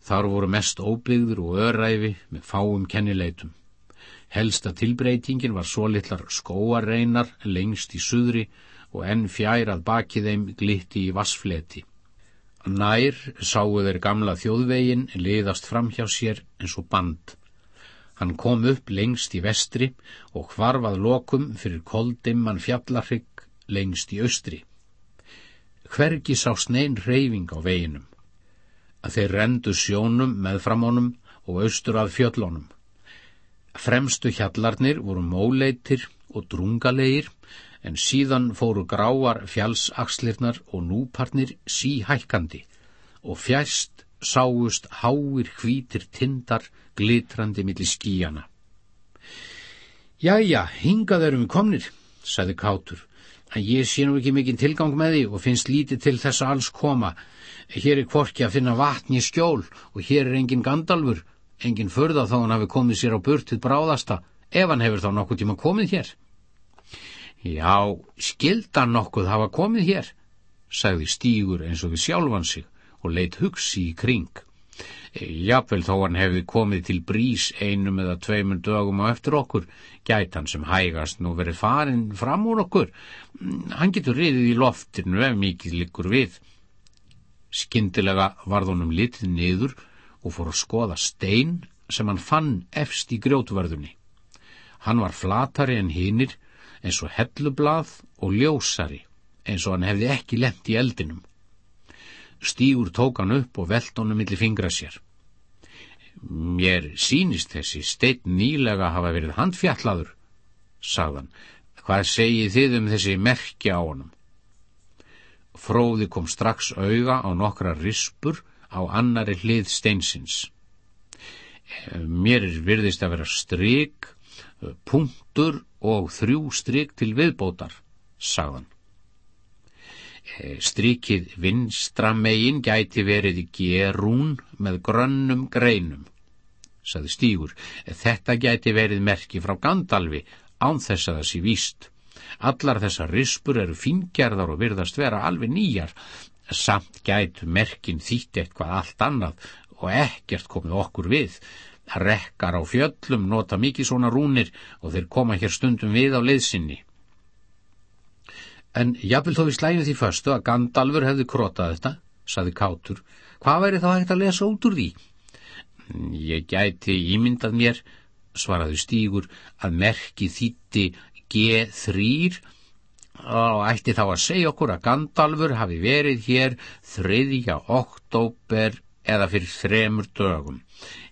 Þar voru mest óbyggður og öræfi með fáum kennileitum. Helsta tilbreytingin var svo litlar skóarreinar lengst í suðri og enn fjær að baki þeim glitti í vassfleti. Nær sáu þeir gamla þjóðvegin liðast fram hjá sér eins og band. Hann kom upp lengst í vestri og hvarfað lokum fyrir koldimman fjallarhygg lengst í austri. Hvergi sá snein reyfing á veginum. Að þeir rendu sjónum með framónum og austur að fjöllónum. Fremstu hjallarnir voru móleitir og drungalegir en síðan fóru gráar fjallsakslirnar og núparnir síhækkandi og fjæst sáust háir hvítir tindar glitrandi millir skíjana. Jæja, hingað erum við komnir, sagði Kátur, en ég sé nú ekki mikinn tilgang með því og finnst lítið til þess að alls koma. Hér er kvorki að finna vatn í skjól og hér er engin gandalfur, engin förða þá hann hafi komið sér á burtið bráðasta, ef hann hefur þá nokkuð tíma komið hér. Já, skildan nokkuð hafa komið hér, sagði Stígur eins og við sjálfan sig og leitt hugsi í kring. Jafnvel þó hann hefði komið til brís einum eða tveimur dögum á eftir okkur, gæt hann sem hægast nú verið farin fram úr okkur. Hann getur riðið í loftinu ef mikið likur við. Skyndilega varð honum litið niður og fór að skoða stein sem hann fann efst í grjótverðunni. Hann var flatari en hinnir eins og hellublað og ljósari eins og hann hefði ekki lent í eldinum. Stígur tók hann upp og velt honum millir fingra sér. Mér sínist þessi steitt nýlega hafa verið handfjallaður, sagðan. Hvað segið þið um þessi merkja á honum? Fróði kom strax auga á nokkra rispur á annari hlið steinsins. Mér virðist að vera stryk, punktur og þrjú stryk til viðbótar, sagðan. Strykið vinstramegin gæti verið gerún með grönnum greinum, saði Stígur. Þetta gæti verið merki frá Gandalfi án þess að það sé víst. Allar þessar rispur eru fingerðar og virðast vera alveg nýjar. Samt gætu merkin þýtt eitthvað allt annað og ekkert komið okkur við. Rekkar á fjöllum nota mikið svona rúnir og þeir koma hér stundum við á leiðsynni. En jafnvel þó við slægjum því förstu að Gandalfur hefði krotað þetta, saði Kátur, hvað væri þá hægt að lesa út úr því? Ég gæti ímyndað mér, svaraði Stígur, að merki þýtti G3 og ætti þá að segja okkur að Gandalfur hafi verið hér þriðja oktober eða fyrir þremur dögum.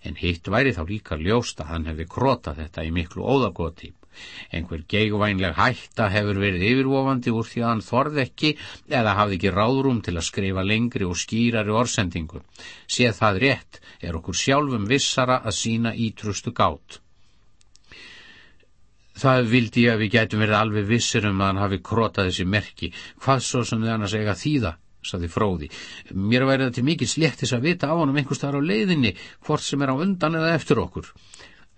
En hitt væri þá líka ljóst að hann hefði krotað þetta í miklu óðagoti. Einhver geigvænleg hætta hefur verið yfirvofandi úr því að hann þorð ekki eða hafði ekki ráðrúm til að skrifa lengri og skýrari orsendingu. Séð það rétt er okkur sjálfum vissara að sína ítrustu gátt. Það vildi ég að við gætum verið alveg vissir um að hann hafi krotað þessi merki. Hvað svo sem þið annars eiga þýða? saði fróði. Mér væri þetta mikið sléttis að vita á hann um einhver staðar á leiðinni, hvort sem er á undan eða eftir okkur.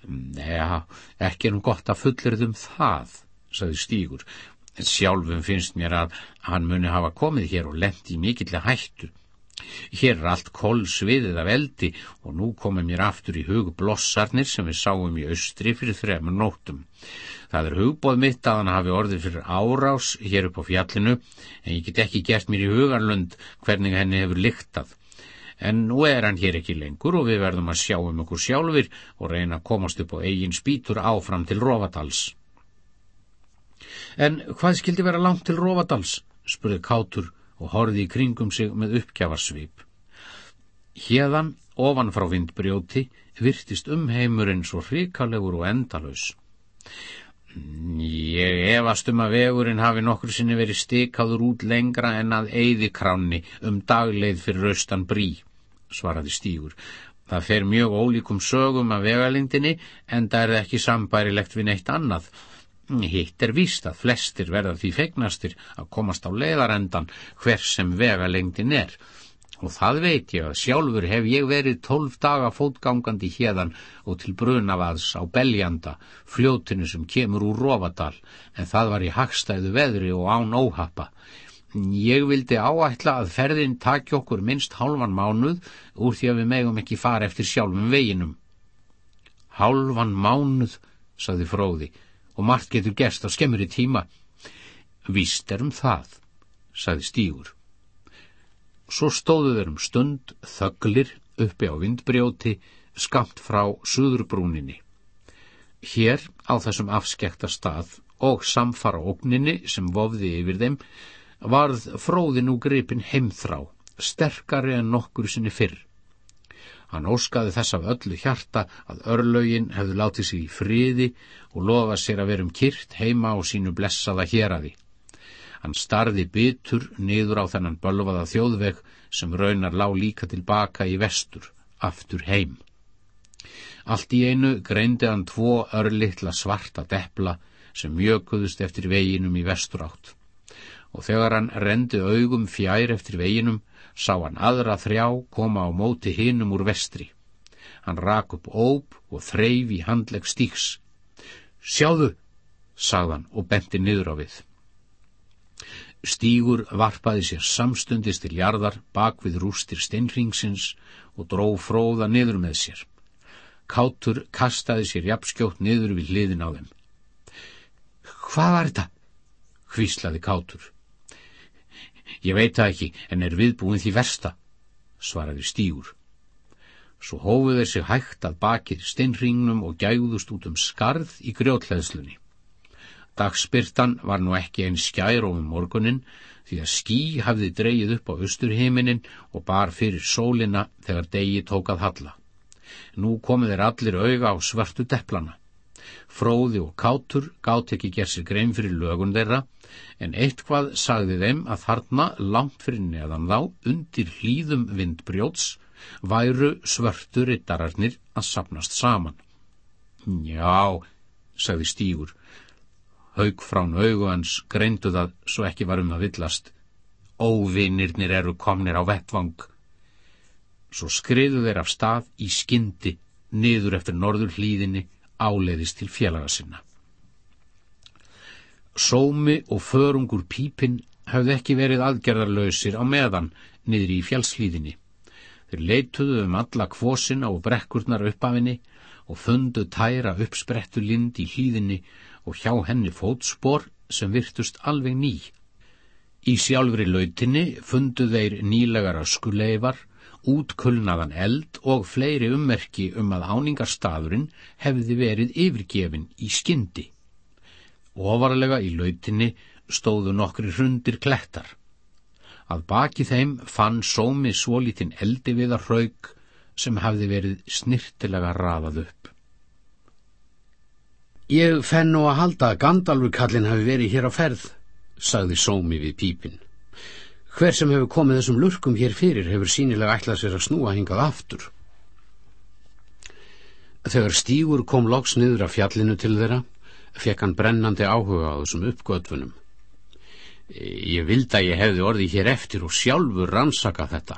Já, ekki nú gott að fullirðum það, saði Stígur. Sjálfum finnst mér að hann muni hafa komið hér og lendi mikillega hættu. Hér er allt kolsviðið af eldi og nú komið mér aftur í hug blossarnir sem við sáum í austri fyrir þremur nóttum. Það er hugbóð mitt að hann hafi orðið fyrir árás hér upp á fjallinu en ég get ekki gert mér í hugarlund hvernig henni hefur lyktað en nú er hann hér ekki lengur og við verðum að sjá um okkur sjálfur og reyna að komast upp á eigin spýtur áfram til Rófadals. En hvað skildi vera langt til Rófadals? spurði Kátur og horfið í kringum sig með uppgjafarsvip. Hérðan, ofan frá vindbrjóti, virtist umheimurinn svo hrikalegur og endalus. Ég efast um að vegurinn hafi nokkur sinni verið stikaður út lengra en að eyði kránni um dagleið fyrir austan brí svaraði Stígur. Það fer mjög ólíkum sögum af vegalengdinni en það er ekki sambærilegt við neitt annað. Hitt er víst að flestir verða því fegnastir að komast á leiðarendan hver sem vegalengdin er. Og það veit ég að sjálfur hef ég verið tólf daga fótgangandi hérdan og til brunavaðs á Beljanda, fljótinu sem kemur úr Rófadal, en það var í hagstæðu veðri og án óhappa. Ég vildi áætla að ferðin taki okkur minnst hálfan mánuð úr því að við megum ekki fara eftir sjálfum veginum. Hálfan mánuð, saði fróði, og margt getur gerst á skemmur í tíma. Vist erum það, saði stígur. Svo stóðu þeir um stund þögglir uppi á vindbrjóti skamt frá suðurbrúninni. Hér á þessum afskekta stað og samfara ógninni sem vofði yfir þeim varð fróðin úr gripin heimþrá, sterkari en nokkur sinni fyrr. Hann óskaði þess af öllu hjarta að örlögin hefðu látið sig í friði og lofa sér að verum kyrt heima á sínu blessaða héraði. Hann starði bitur niður á þennan bölvaða þjóðveg sem raunar lá líka tilbaka í vestur, aftur heim. Allt í einu greindi hann tvo örlittla svarta depla sem mjökuðust eftir veginum í vesturátt og þegar hann rendi augum fjær eftir veginum sá hann aðra þrjá koma á móti hinum úr vestri. Hann rak upp óp og þreif í handleg stíks. Sjáðu, sagðan og benti niður á við. Stígur varpaði sér samstundist til jarðar bak við rústir steinringsins og dró fróða niður með sér. Kátur kastaði sér jafnskjótt niður við hliðin á þeim. Hvað var þetta? hvíslaði Kátur. Ég veit það ekki, en er viðbúin því versta, svaraði stígur. Svo hófuð þessi hægt að bakið steinringnum og gægðust út um skarð í grjótleðslunni. Dagspyrtan var nú ekki einn skjær ofum morgunin því að skí hafði dreyið upp á austurheiminin og bar fyrir sólina þegar degi tókað halla. Nú komið þeir allir auga á svartu deplana. Fróði og kátur gátt ekki gerð sér grein fyrir lögun þeirra en eitthvað sagði þeim að þarna langt fyrir neðan þá undir hlýðum vindbrjóts væru svörtu rittararnir að sapnast saman. Já, sagði Stígur. Haug frán augu hans greindu það svo ekki var um að villast. Óvinnirnir eru komnir á vettvang. Svo skriðu þeir af stað í skyndi niður eftir norður hlýðinni áleiðist til félaga sinna. Sómi og förungur pípinn hafði ekki verið aðgerðarlausir á meðan niður í fjálslíðinni. Þeir leituðu um alla kvosina og brekkurnar uppafinni og fundu tæra uppsprettu lind í hlýðinni og hjá henni fótspor sem virtust alveg ný. Í sjálfri lautinni fundu þeir nýlegar öskuleifar, útkulnaðan eld og fleiri ummerki um að áningarstaðurinn hefði verið yfirgefin í skyndi. Ofarlega í lautinni stóðu nokkri hrundir klettar. Að baki þeim fann sómi svolítinn eldi við að hraug sem hafði verið snirtilega raðað upp. Ég fenn nú að halda að Gandalfurkallin hafi verið hér á ferð, sagði sómi við pípin. Hver sem hefur komið þessum lurkum hér fyrir hefur sínilega ætlað sér að snúa hingað aftur. Þegar stígur kom loks niður af fjallinu til þeirra, fekk hann brennandi áhuga á þessum uppgötfunum. Ég vildi að ég hefði orðið hér eftir og sjálfur rannsaka þetta,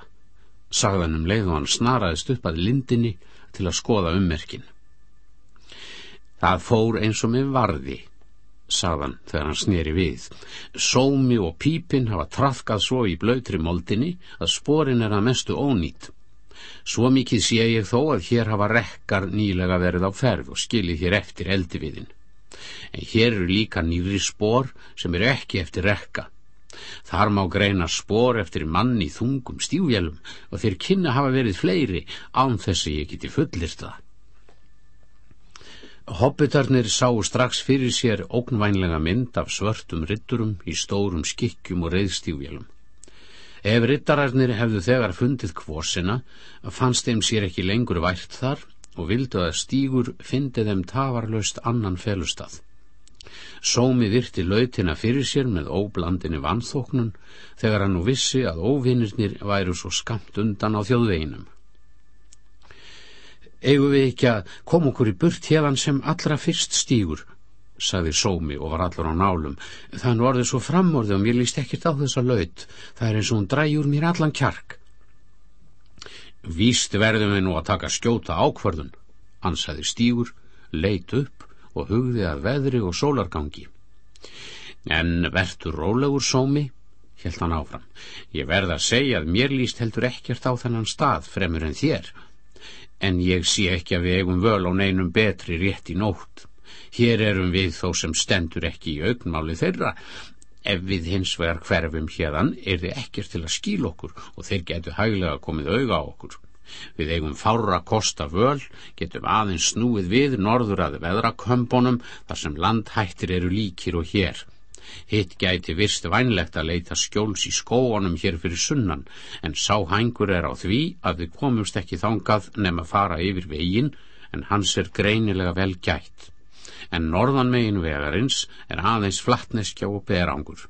sagðan um leið og hann snaraðist upp að lindinni til að skoða ummerkin. Það fór eins og með varði, sagðan þegar hann sneri við. Sómi og pípin hafa trafkað svo í blöytri moldinni að sporin er að mestu ónýtt. Svo mikið sé ég þó að hér hafa rekkar nýlega verið á ferð og skilið hér eftir eldiviðin en hér eru líka nýri spór sem eru ekki eftir rekka. Þar má greina spór eftir manni þungum stífjælum og þeir kynna hafa verið fleiri án þess að ég geti fullist það. Hobbitarnir sáu strax fyrir sér ógnvænlega mynd af svörtum ritturum í stórum skikkjum og reyðstífjælum. Ef rittararnir hefðu þegar fundið kvosina, fannst þeim sér ekki lengur vært þar og vildu að stígur fyndi þeim tafarlaust annan felustað. Sómi virti lautina fyrir sér með óblandinni vannþóknun þegar hann nú vissi að óvinnirnir væru svo skamt undan á þjóðveginum. Egu við ekki að koma okkur í burt hérðan sem allra fyrst stígur, sagði Sómi og var allur á nálum. Þann orðið svo framorðið og mér líst ekkert á þessa laut. Það er eins og hún dræjur mér allan kjark. Víst verðum við nú að taka skjóta ákvörðun, ansaði stígur, leit upp og hugði að veðri og sólargangi. En verður rólegur sómi, held hann áfram. Ég verð að segja að mér líst heldur ekkert á þennan stað fremur en þér, en ég sé ekki að við eigum völ á neinum betri rétt í nótt. Hér erum við þó sem stendur ekki í augnmáli þeirra, Ef við hins vegar hverfum hérðan er þið ekkert til að skíl okkur og þeir getur hæglega komið auga á okkur. Við eigum fára kosta völ, getum aðeins snúið við norður að veðrakömbunum þar sem landhættir eru líkir og hér. Hitt gæti virst vænlegt að leita skjóls í skóunum hér fyrir sunnan, en sá hængur er á því að við komumst ekki þangað nefn að fara yfir veginn, en hans er greinilega vel gætt. En norðan megin vegarins er aðeins flattneskja og berangur.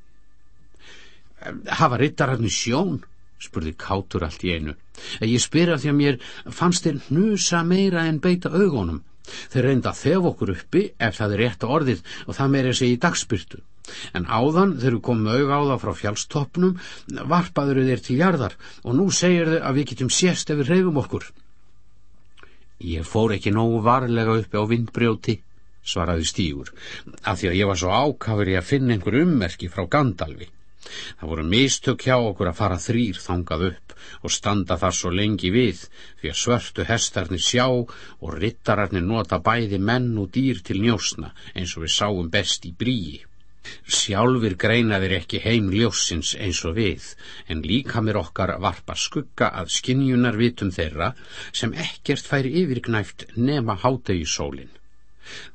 Hafa rittararni sjón? spurði kátur allt í einu. Ég spyr af því að mér fannst þér hnusa meira en beita augunum. Þeir reynda þef okkur uppi ef það er rétt orðið og það meira sig í dagspyrtu. En áðan þegar við komum auga á það frá fjálstoppnum varpaður þeir til jarðar og nú segir þau að við getum sérst ef við reyfum okkur. Ég fór ekki nógu varlega uppi á vindbrjóti, svaraði Stígur, af því að ég var svo ákafur í að finna einhver ummerki frá Gandalfi. Það voru mistök hjá okkur að fara þrýr þangað upp og standa þar svo lengi við því að svörtu hestarnir sjá og rittararnir nota bæði menn og dýr til njósna eins og við sáum best í bríi. Sjálfur greinaðir ekki heim ljósins eins og við en líka mér okkar varpa skugga að skinjunar vitum þeirra sem ekkert fær yfirgnæft nema hádegi sólinn.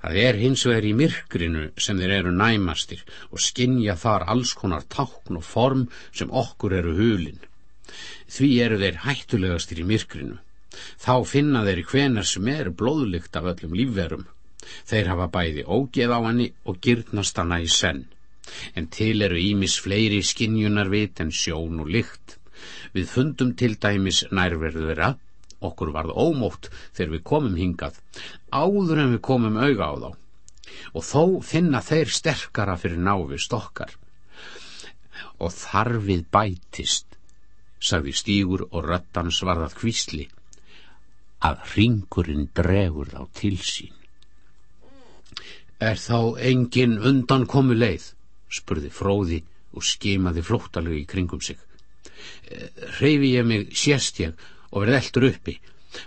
Það er hins vegar í myrkrinu sem þeir eru næmastir og skinja þar alls konar tákn og form sem okkur eru hulin. Því eru þeir hættulegastir í myrkrinu. Þá finna þeir hvenar sem er blóðlykt af öllum lífverum. Þeir hafa bæði ógeð á henni og gyrnast hana í senn. En til eru ímis fleiri skinjunarvit en sjón og lykt. Við fundum til dæmis nærverður þeirra Okkur varð ómótt þegar við komum hingað, áður en við komum auga á þá. Og þó finna þeir sterkara fyrir náfi stokkar. Og þarfið bætist, sagði stígur og röttans varðað kvísli, að ringurinn dregur þá til sín. Er þá engin undan komu leið, spurði fróði og skimaði flóttalegu í kringum sig. Hreyfi ég mig sérst ég og verð eldur uppi.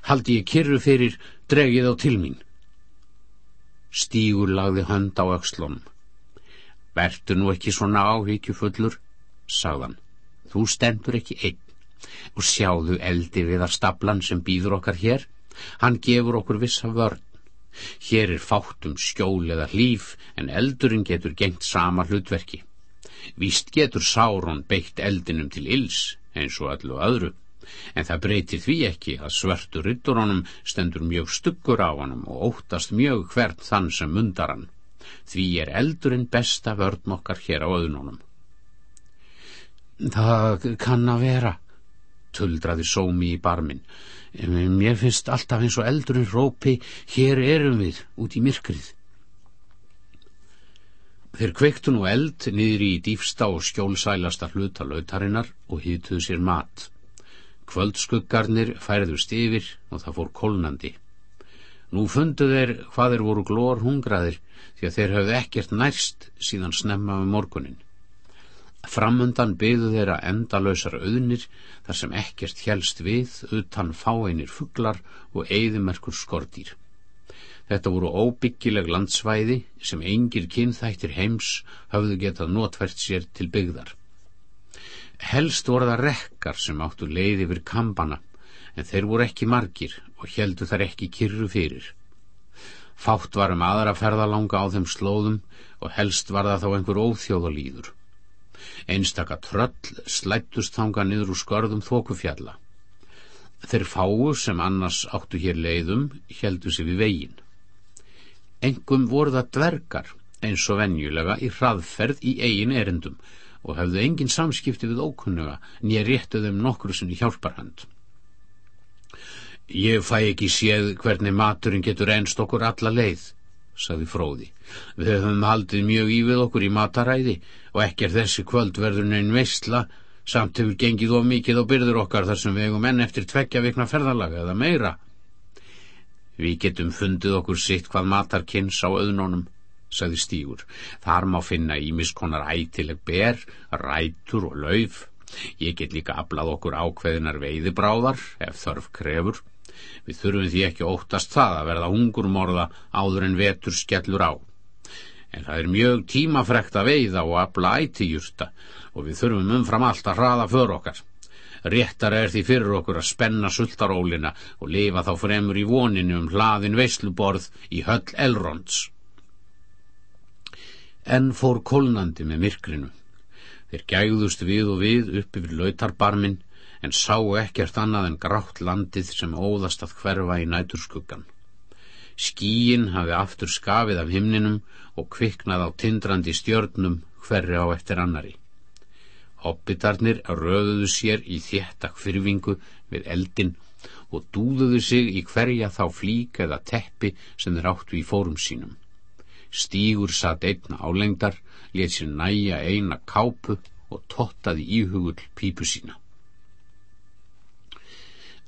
Haldi ég kyrru fyrir, dregið á til mín. Stígur lagði hönd á aukslónum. Vertu nú ekki svona áhyggjufullur, sagðan. Þú stendur ekki einn og sjáðu eldi viðar stablan sem býður okkar hér. Hann gefur okkur vissa vörn. Hér er fátum skjól eða hlýf en eldurinn getur gengt sama hlutverki. Víst getur Sáron beitt eldinum til ills eins og öllu öðru en það breytir því ekki að svörtu rytturónum stendur mjög stuggur á hannum og óttast mjög hvert þann sem mundar hann. Því er eldurinn besta vörn okkar hér á öðnunum. Það kann að vera, tuldraði sómi í barmin. Mér finnst alltaf eins og eldurinn rópi, hér erum við út í myrkrið. Þeir kveiktu nú eld niður í dýfsta og skjólsælasta hluta lautarinnar og hýtuðu sér mat. Kvöldskuggarnir færðust yfir og það fór kólnandi. Nú fundu þeir hvað þeir voru glór hungraðir því að þeir hafði ekkert nærst síðan snemma með morgunin. Framundan byðu þeirra endalösar auðnir þar sem ekkert helst við utan fáeinir fugglar og eigðumerkur skordýr. Þetta voru óbyggileg landsvæði sem engir kynþættir heims hafðu getað notvært sér til byggðar. Helst voru það rekkar sem áttu leið yfir kampana, en þeir voru ekki margir og heldu þar ekki kyrru fyrir. Fátt var um aðra ferðalanga á þeim slóðum og helst var það þá einhver óþjóðalýður. Einstaka tröll slættust þanga niður úr skörðum þókufjalla. Þeir fáu sem annars áttu hér leiðum heldu sig við vegin. Engum voru það dvergar eins og venjulega í hraðferð í eigin erendum og hafðu engin samskipti við ókunnuga nýja réttu þeim nokkru sinni hjálparhand. Ég fæ ekki séð hvernig maturinn getur enst okkur alla leið, saði fróði. Við höfum haldið mjög í við okkur í mataræði og ekki er þessi kvöld verður neinn veistla samt hefur gengið of mikið á byrður okkar þar sem við eigum enn eftir tveggja vikna ferðalaga eða meira. Við getum fundið okkur sitt hvað matarkynns á auðnónum sagði Stígur. Þar má finna ímiskonar ætileg ber, rætur og lauf. Ég get líka aflað okkur ákveðinar veiðibráðar, ef þörf krefur. Við þurfum því ekki óttast það að verða hungur morða áður en vetur skellur á. En það er mjög tímafrekt að veiða og afla ætijurta og við þurfum umfram allt að hraða för okkar. Réttar er því fyrir okkur að spenna sultarólina og lifa þá fremur í voninu um hlaðin veisluborð í höll Elrons. En fór kólnandi með myrkrinu. Þeir gægðust við og við upp yfir lautarbarmin en sáu ekkert annað en grátt landið sem óðast að hverfa í næturskuggan. Skíin hafi aftur skafið af himninum og kviknað á tindrandi stjörnum hverri á eftir annari. Hoppitarnir röðuðu sér í þéttak fyrfingu við eldin og dúðuðu sig í hverja þá flík eða teppi sem þeir áttu í fórum sínum. Stígur satt einna álengdar, let sér næja eina kápu og tottaði íhugull pípu sína.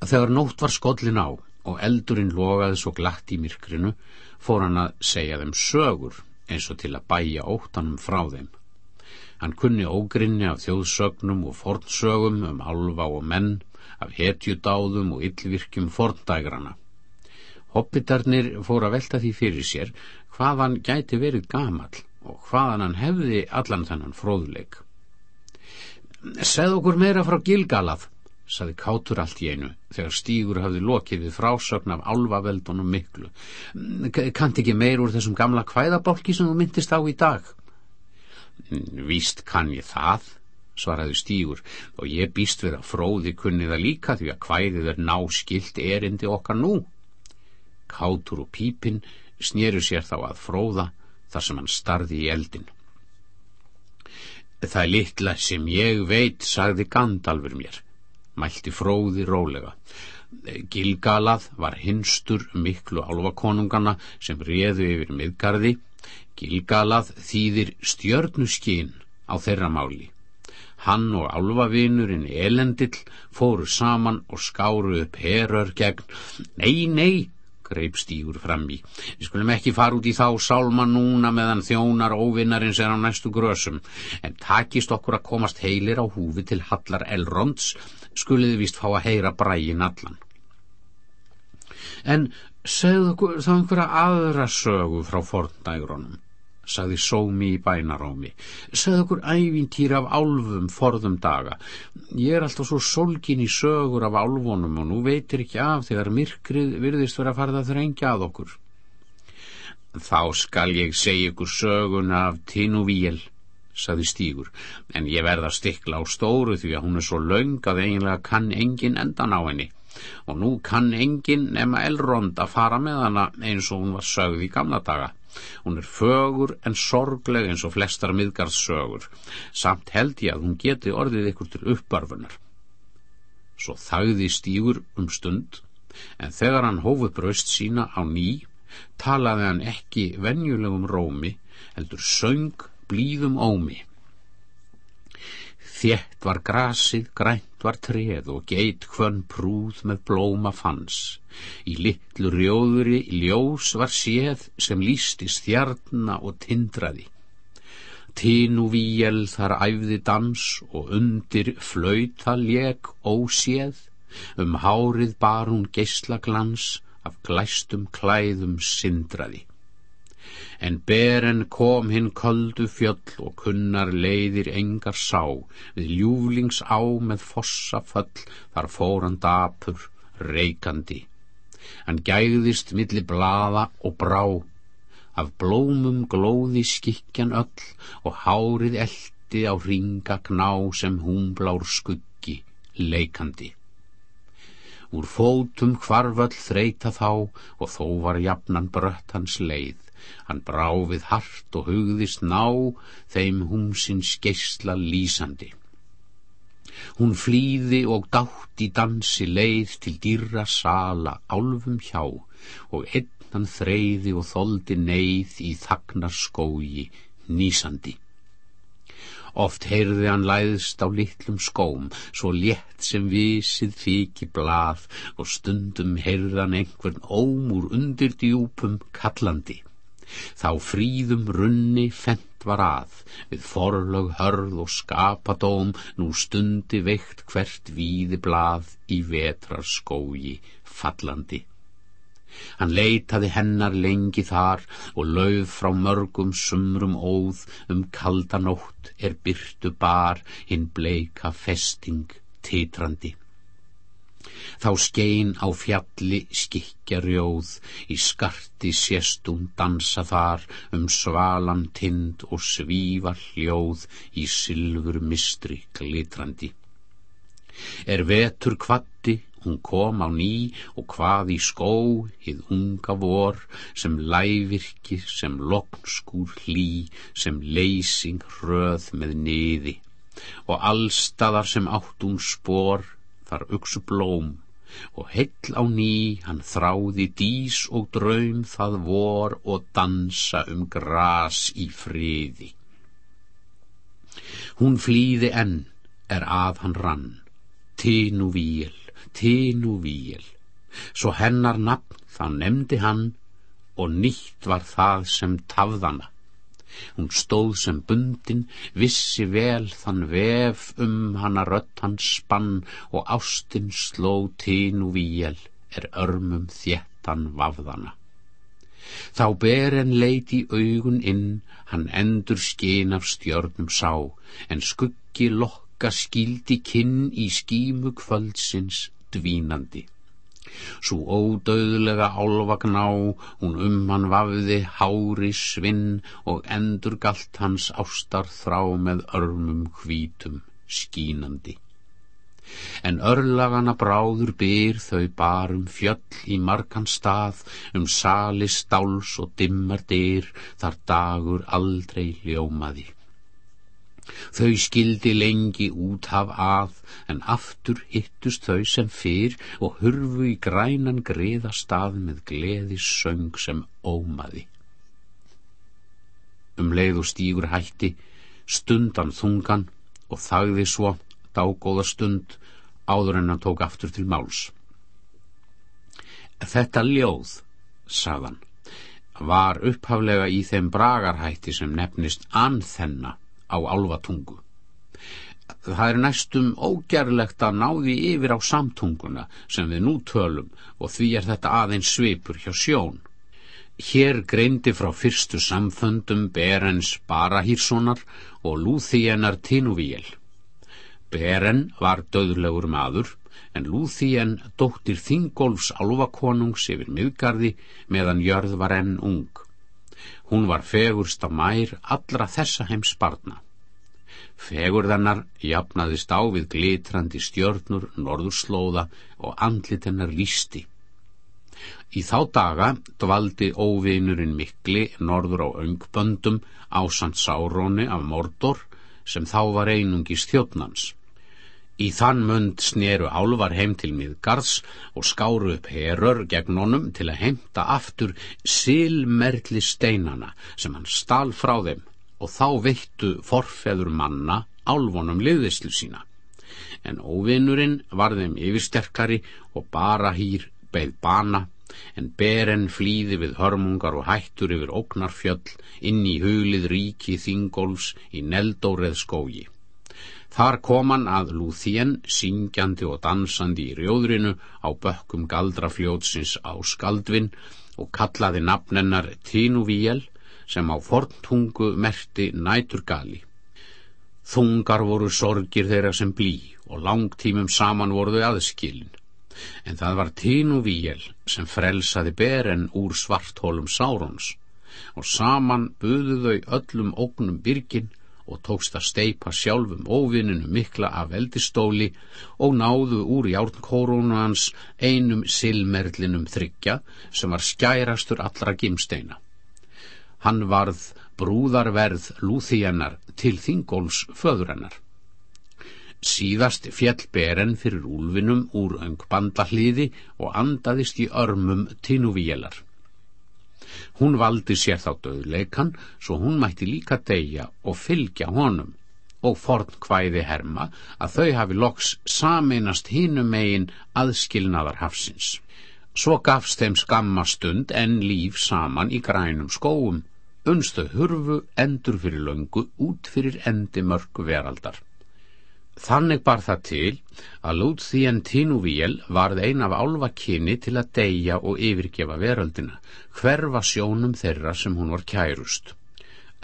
Þegar nótt var skollin á og eldurinn logaði svo glatt í myrkrinu fór hann að segja þeim sögur eins og til að bæja óttanum frá þeim. Hann kunni ógrinni af þjóðsögnum og fornsögum um alfa og menn, af hetjudáðum og yllvirkjum forndægrana. Hoppitarnir fór að velta því fyrir sér hvað hann gæti verið gamal og hvaðan hann hefði allan þennan fróðleik. Segð okkur meira frá Gilgalað, saði kátur allt í einu þegar stígur hafði lokið við frásögn af alvaveldunum miklu. Kannt ekki meir úr þessum gamla kvæðabálki sem þú myndist á í dag? Víst kann ég það svaraði stígur og ég býst við að fróði kunni það líka því að kvæðið er náskilt erindi okkar nú kátur og pípin snýru sér þá að fróða þar sem hann starði í eldin það er litla sem ég veit sagði Gandalfur mér mælti fróði rólega. Gilgalað var hinstur miklu álvakonungana sem réðu yfir miðgarði. Gilgalað þýðir stjörnuskinn á þeirra máli. Hann og álvavinurinn Elendill fóru saman og skáru upp herör gegn Nei, nei, greip stígur fram í. Við skulum ekki fara út í þá sálma núna meðan þjónar óvinnarins er á næstu grösum, en takist okkur að komast heilir á húfi til Hallar Elronds skuliði vist fá að heyra brægin allan. En segðu þá einhverja aðra sögu frá forndægrónum, sagði sómi í bænarómi. Segðu okkur ævintýr af álfum forðum daga. Ég er alltaf svo solgin í sögur af álfunum og nú veitir ekki af þegar myrkrið virðist vera að farða að þrengja að okkur. Þá skal ég segja ykkur sögun af Tinuvíel saði Stígur, en ég verða að stikla á stóru því að hún er svo laung að eiginlega kann engin endan á henni og nú kann engin nema elrond að fara með hana eins og hún var sögð í gamla daga. Hún er fögur en sorgleg eins og flestar miðgarðssögur, samt held ég að hún geti orðið ykkur til uppbarfunar. Svo þagði Stígur um stund, en þegar hann hófuð braust sína á ný, talaði hann ekki venjulegum rómi, heldur söng blíðum ómi. Þjett var grasið, grænt var treð og geit hvern prúð með blóma fanns. Í litlu rjóðuri ljós var séð sem lísti stjarnna og tindraði. Tinu víel þar æfði dans og undir flauta leg óséð, um hárið bar hún geyslaglans af glæstum klæðum sindraði en beren kom hinn köldu fjöll og kunnar leiðir engar sá, við ljúflings á með fossa föll, þar fóran dapur, reikandi. Hann gæðist milli blaða og brá, af blómum glóði skikjan öll og hárið eldi á ringa gná sem húnblár skuggi, leikandi. Úr fótum hvarföll þreita þá og þó var jafnan brött hans leið hann brá við hart og hugðist ná þeim húmsins geysla lýsandi. Hún flýði og dátt í dansi leið til dýra sala álfum hjá og einn hann þreyði og þoldi neyð í þagnar skógi nýsandi. Oft heyrði hann læðst á litlum skóm, svo létt sem visið fiki blað og stundum heyrði hann einhvern óm úr undir djúpum kallandi. Þá fríðum runni fent var að, við forlög hörð og skapadóm, nú stundi veikt hvert víði blað í vetrar skógi fallandi. Hann leitaði hennar lengi þar og lauð frá mörgum sumrum óð um kaldanótt er byrtu bar hinn bleika festing titrandi. Þá skein á fjalli skikja rjóð, í skarti séstum dansa þar um svalan tind og svífa hljóð í sylfur mistri glitrandi. Er vetur kvatti, hún kom á ný og hvað í skó, hið unga vor, sem lævirki, sem loknskúr hlý, sem leysing hröð með niði og allstaðar sem átt hún spór, þar uksu blóm og heill á ný hann þráði dís og draum það vor og dansa um gras í friði. Hún flýði enn er að hann rann, tinu víl, tinu víl, svo hennar nafn þá nefndi hann og nýtt var það sem tafðana. Hún stóð sem bundin, vissi vel þann vef um hana rött hans spann og ástinn sló tínu víel er örmum þéttan vafðana. Þá ber en leit í augun inn, hann endur skin af stjörnum sá, en skuggi lokka skildi kinn í skímu kvöldsins dvínandi. Svo ódauðlega álvagná, hún um hann vafði hári svinn og endur galt hans ástar þrá með örmum hvítum skínandi. En örlagana bráður byr þau barum fjöll í margan stað, um sali stáls og dimmar dyr, þar dagur aldrei ljómaði. Þau skildi lengi úthaf að, en aftur hittust þau sem fyrr og hurfu í grænan griða stað með gleði söng sem ómaði. Um leið og stígur hætti, stundan þungan og þagði svo dágóða stund áður en hann tók aftur til máls. Þetta ljóð, sagðan, var upphaflega í þeim bragarhætti sem nefnist anþenna á álvatungu. Það er næstum ógerlegt að ná því yfir á samtunguna sem við nú tölum og því er þetta aðeins svipur hjá sjón. Hér greindi frá fyrstu samföndum Berens Barahírssonar og Lúþíenar Tinuvíel. Beren var döðlegur maður en Lúþíen dóttir Þingolfs álvakonungs yfir miðgarði meðan jörð var enn ung. Hún var fegursta mær allra þessa heims barna. Fegurðannar jafnaðist á við glitrandi stjörnur, norðurslóða og andlit hennar lísti. Í þá daga dvaldi óvinurinn mikli norður á öngböndum ásand Sáróni af Mordor sem þá var einungi stjóttnans. Í þann mund sneru álvar heim til miðgarðs og skáru upp herör gegn honum til að heimta aftur silmerli steinana sem hann stál frá þeim og þá veittu forfeður manna álvonum liðislu sína. En óvinnurinn var þeim yfirsterkari og bara hýr beð bana, en beren flýði við hörmungar og hættur yfir ógnarfjöll inn í hulið ríki þingolfs í neldóreð skógi. Þar kom hann að Lúþien, syngjandi og dansandi í rjóðrinu á bökkum galdrafljótsins á skaldvin og kallaði nafnennar Tínuvíel sem á forntungu merti næturgali. Þungar voru sorgir þeirra sem blí og langtímum saman voruðu aðskilin. En það var tínu víel sem frelsaði beren úr svarthólum Sárons og saman buðu þau öllum ógnum byrgin og tókst að steipa sjálfum óvinninu mikla af eldistóli og náðu úr járnkórónu hans einum silmerlinum þryggja sem var skærastur allra gimsteina. Hann varð brúðarverð lúþíennar til þingóls föðurennar. Síðast fjell beren fyrir úlfinum úr öng bandahliði og andaðist í örmum tinuvíelar. Hún valdi sér þá döðleikan svo hún mætti líka deyja og fylgja honum og forn hvæði herma að þau hafi loks sameinast hinum megin aðskilnaðar hafsins. Svo gafst þeim skamma stund en líf saman í grænum skóum Unstu hurfu endur fyrir löngu út fyrir endi mörgu veraldar. Þannig bar það til að Lúðþíen Tinuvíel varð ein af álvakinni til að deyja og yfirgefa veröldina, hverfa sjónum þeirra sem hún var kærust.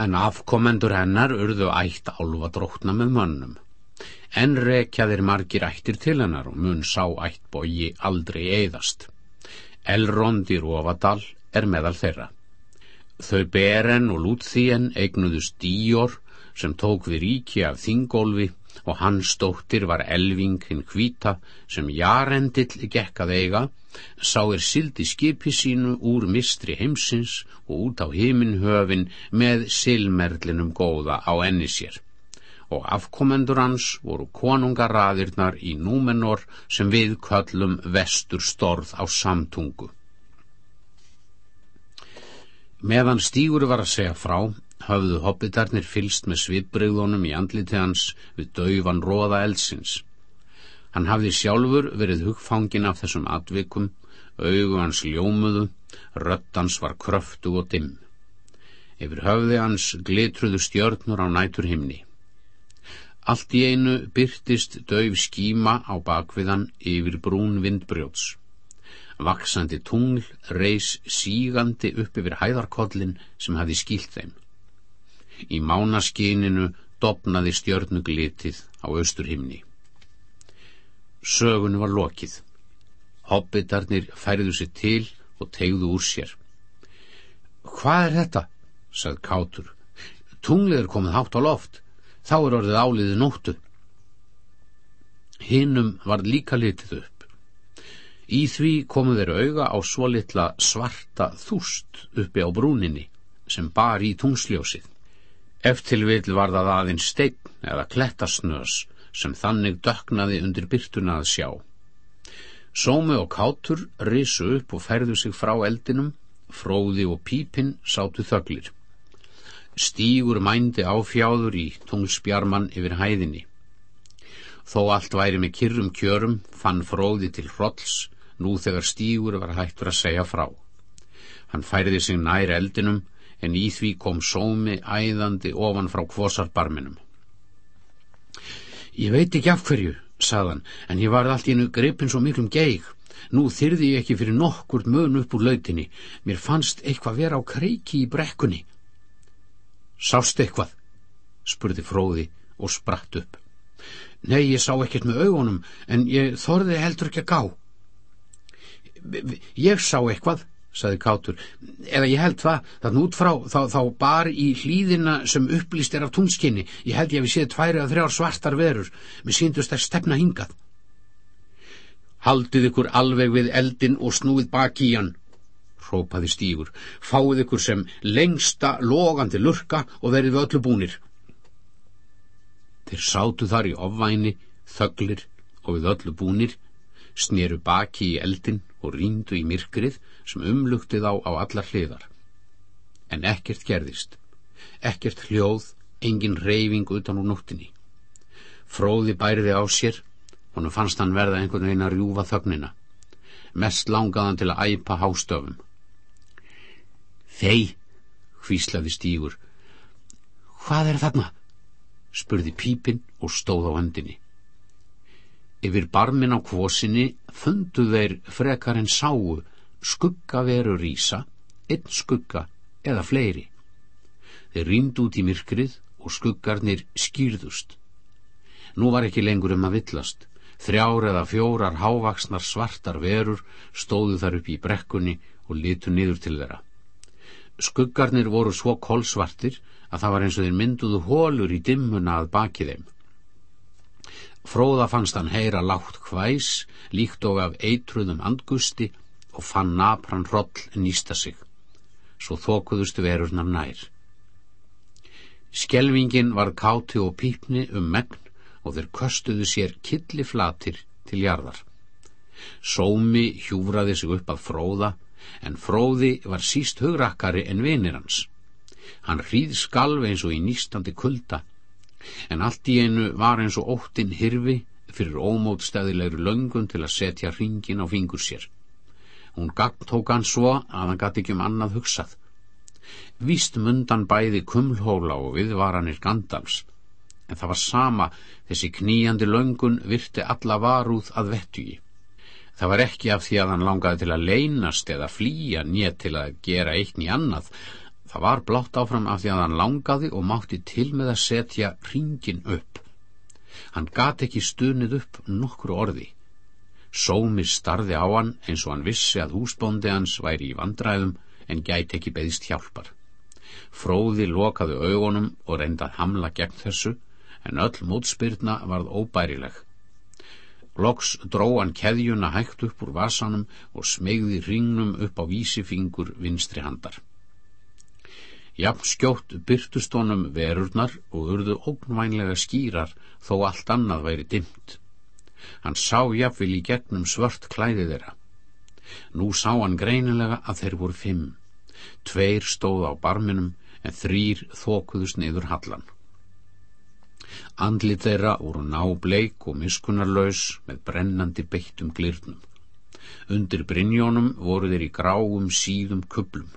En afkomendur hennar urðu ætt álva drókna með mönnum. en rekjaðir margir ættir til hennar og mun sá ættbogi aldrei eðast. Elrond í Rófadal er meðal þeirra. Þau Beren og Lúthien eignuðust Díor sem tók við ríki af Þingólfi og hans stóttir var Elving hinn hvita sem Jarendill gekk að eiga, sá er sildi skipi sínu úr mistri heimsins og út á himinhöfin með silmerlinum góða á enni sér og afkomendur hans voru konungaraðirnar í Númenor sem við köllum vestur storð á samtungu. Meðan stígur var að segja frá, höfðu hobbitarnir fylst með svipbreyðunum í andliti hans við dauvan róða eldsins. Hann hafði sjálfur verið hugfangin af þessum atvikum, augu hans ljómuðu, röttans var kröftu og dimm. Yfir höfði hans glitruðu stjörnur á nætur himni. Allt í einu byrtist döf skíma á bakviðan yfir brún vindbrjóts. Vaksandi tungl reys sígandi upp yfir hæðarkollin sem hafi skilt þeim. Í mánaskininu dopnaði stjörnuglitið á austur himni. Sögun var lokið. Hobbitarnir færiðu sér til og tegðu úr sér. Hvað er þetta? sagði Kátur. Tunglið er komið hátt á loft. Þá er orðið áliðið nóttu. Hinnum var líka litið upp. Í því komu þeir auga á svo litla svarta þúst uppi á brúninni sem bar í tungsljósið. Eftir vil var það aðeins steign eða klettasnös sem þannig döknaði undir byrtuna að sjá. Sómi og kátur risu upp og færðu sig frá eldinum, fróði og pípinn sátu þöglir. Stígur mændi áfjáður í tungspjarman yfir hæðinni. Þó allt væri með kyrrum kjörum fann fróði til hrolls nú þegar stígur var hættur að segja frá. Hann færiði sig nær eldinum en í því kom sómi æðandi ofan frá kvosarbarminum. Ég veit ekki af hverju, saðan, en ég varð allt í einu gripin svo miklum geig. Nú þyrði ég ekki fyrir nokkurt mun upp úr lautinni. Mér fannst eitthvað vera á kreiki í brekkunni. Sást eitthvað? spurði fróði og spratt upp. Nei, ég sá ekkert með augunum, en ég þorði heldur ekki að gá. Ég sá eitthvað, saði Kátur, eða ég held það, þann út frá þá, þá bar í hlýðina sem upplýst er af túnskinni. Ég held ég að við séð tværi að þrjár svartar verur, með síndust að stefna hingað. Haldið ykkur alveg við eldin og snúið baki í hann, hrópaði stígur, fáið ykkur sem lengsta logandi lurka og verið öllu búnir. Þeir sátu þar í ofvæni, þöglir og við öllu búnir, sneru baki í eldin og ríndu í myrkrið sem umluktið á á allar hliðar. En ekkert gerðist, ekkert hljóð, engin reyfing utan úr nóttinni. Fróði bæriði á sér, honum fannst hann verða einhvern veginn að rjúfa þögnina. Mest langaðan til að æpa hástöfum. Þei, hvíslaði stígur. Hvað er þarna? spurði pípinn og stóð á hendinni. Yfir barmin á kvosinni fundu þeir frekar en sáu skugga veru rýsa, einn skugga eða fleiri. Þeir rýnd út í myrkrið og skuggarnir skýrðust. Nú var ekki lengur um að villast. Þrjár eða fjórar hávaksnar svartar verur stóðu þar upp í brekkunni og litu niður til þeirra. Skuggarnir voru svo kolsvartir að það var eins og þeir mynduðu hólur í dimmuna að baki þeim. Fróða fannst hann heyra látt hvæs, líkt og af eitruðum andgusti og fann napran hroll nýsta sig. Svo þókuðustu verurnar nær. Skelvingin var káti og pípni um megn og þeir köstuðu sér killi flatir til jarðar. Sómi hjúfraði sig upp að fróða en fróði var síst hugrakkari en vinir hans. Hann hríð skalv eins og í nýstandi kulda, en allt í einu var eins og óttin hirfi fyrir ómótstæðilegri löngun til að setja hringin á fingur sér. Hún gagn tók hann svo að hann gæti ekki um annað hugsað. Víst mundan bæði kumlhóla og viðvaranir Gandals, en það var sama þessi kníjandi löngun virti alla varúð að vettugi. Það var ekki af því að hann langaði til að leynast eða flýja nýtt til að gera eitt nýj annað. Það var blátt áfram af því að hann langaði og mátti til með að setja ringin upp. Hann gat ekki stunið upp nokkru orði. Sómi starði á hann eins og hann vissi að húsbóndi hans væri í vandræðum en gæti ekki beðist hjálpar. Fróði lokaði augunum og reyndað hamla gegn þessu en öll mótspyrna varð óbærileg. Loks dró hann keðjuna hægt upp úr vasanum og smegði ringnum upp á vísifingur vinstri handar. Jafn skjótt byrtust honum verurnar og urðu ógnvænlega skýrar þó allt annað væri dimt. Hann sá jafnvel í gegnum svört klæði þeirra. Nú sá hann greinilega að þeir voru fimm. Tveir stóð á barminum en þrýr þókuðust niður hallan. Andlið þeirra voru nábleik og miskunarlaus með brennandi beittum glirnum. Undir brinjónum voru þeir í gráum síðum kublum.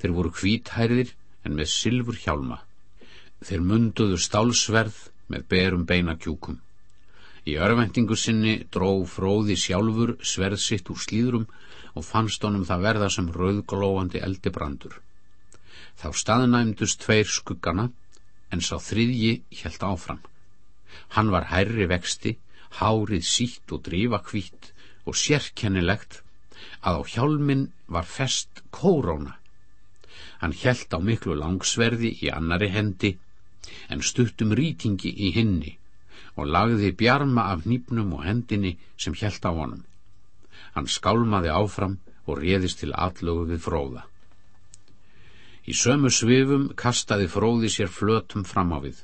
Þeir voru hvítærðir en með sylfur hjálma. Þeir munduðu stálsverð með berum beinakjúkum. Í örvendingu sinni dró fróði sjálfur sverð sitt úr slíðrum og fannst honum það verða sem rauðglóandi eldibrandur. Þá staðnæmdust tveir skuggana en sá þriðji helt áfram. Hann var hærri vexti, hárið sítt og drífa hvít og sérkennilegt að á hjálmin var fest kóróna. Hann helt á miklu langsverði í annari hendi en stuttum rýtingi í hinni og lagði bjarma af nýpnum og hendinni sem hjælt á honum. Hann skálmaði áfram og réðist til allögu við fróða. Í sömu svifum kastaði fróði sér flötum fram á við.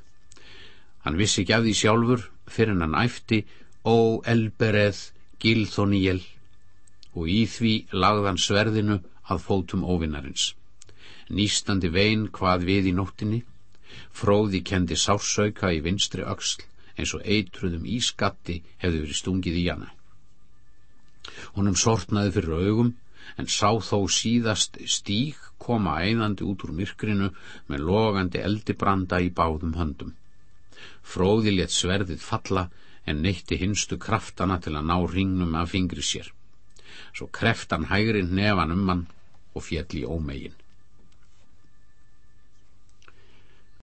Hann vissi ekki að því sjálfur fyrir hann æfti Ó elbereð gilþoníel og í því lagðan sverðinu að fótum óvinnarins. Nýstandi vein hvað við í nóttinni, fróði kendi sásauka í vinstri öksl eins og eitruðum ískatti hefði verið stungið í hana. Honum sortnaði fyrir augum en sá þó síðast stík koma einandi út úr myrkrinu með logandi eldibranda í báðum höndum. Fróði létt sverðið falla en neytti hinstu kraftana til að ná ringnum af fingri sér. Svo kreftan hægri nefan um hann og fjall í ómegin.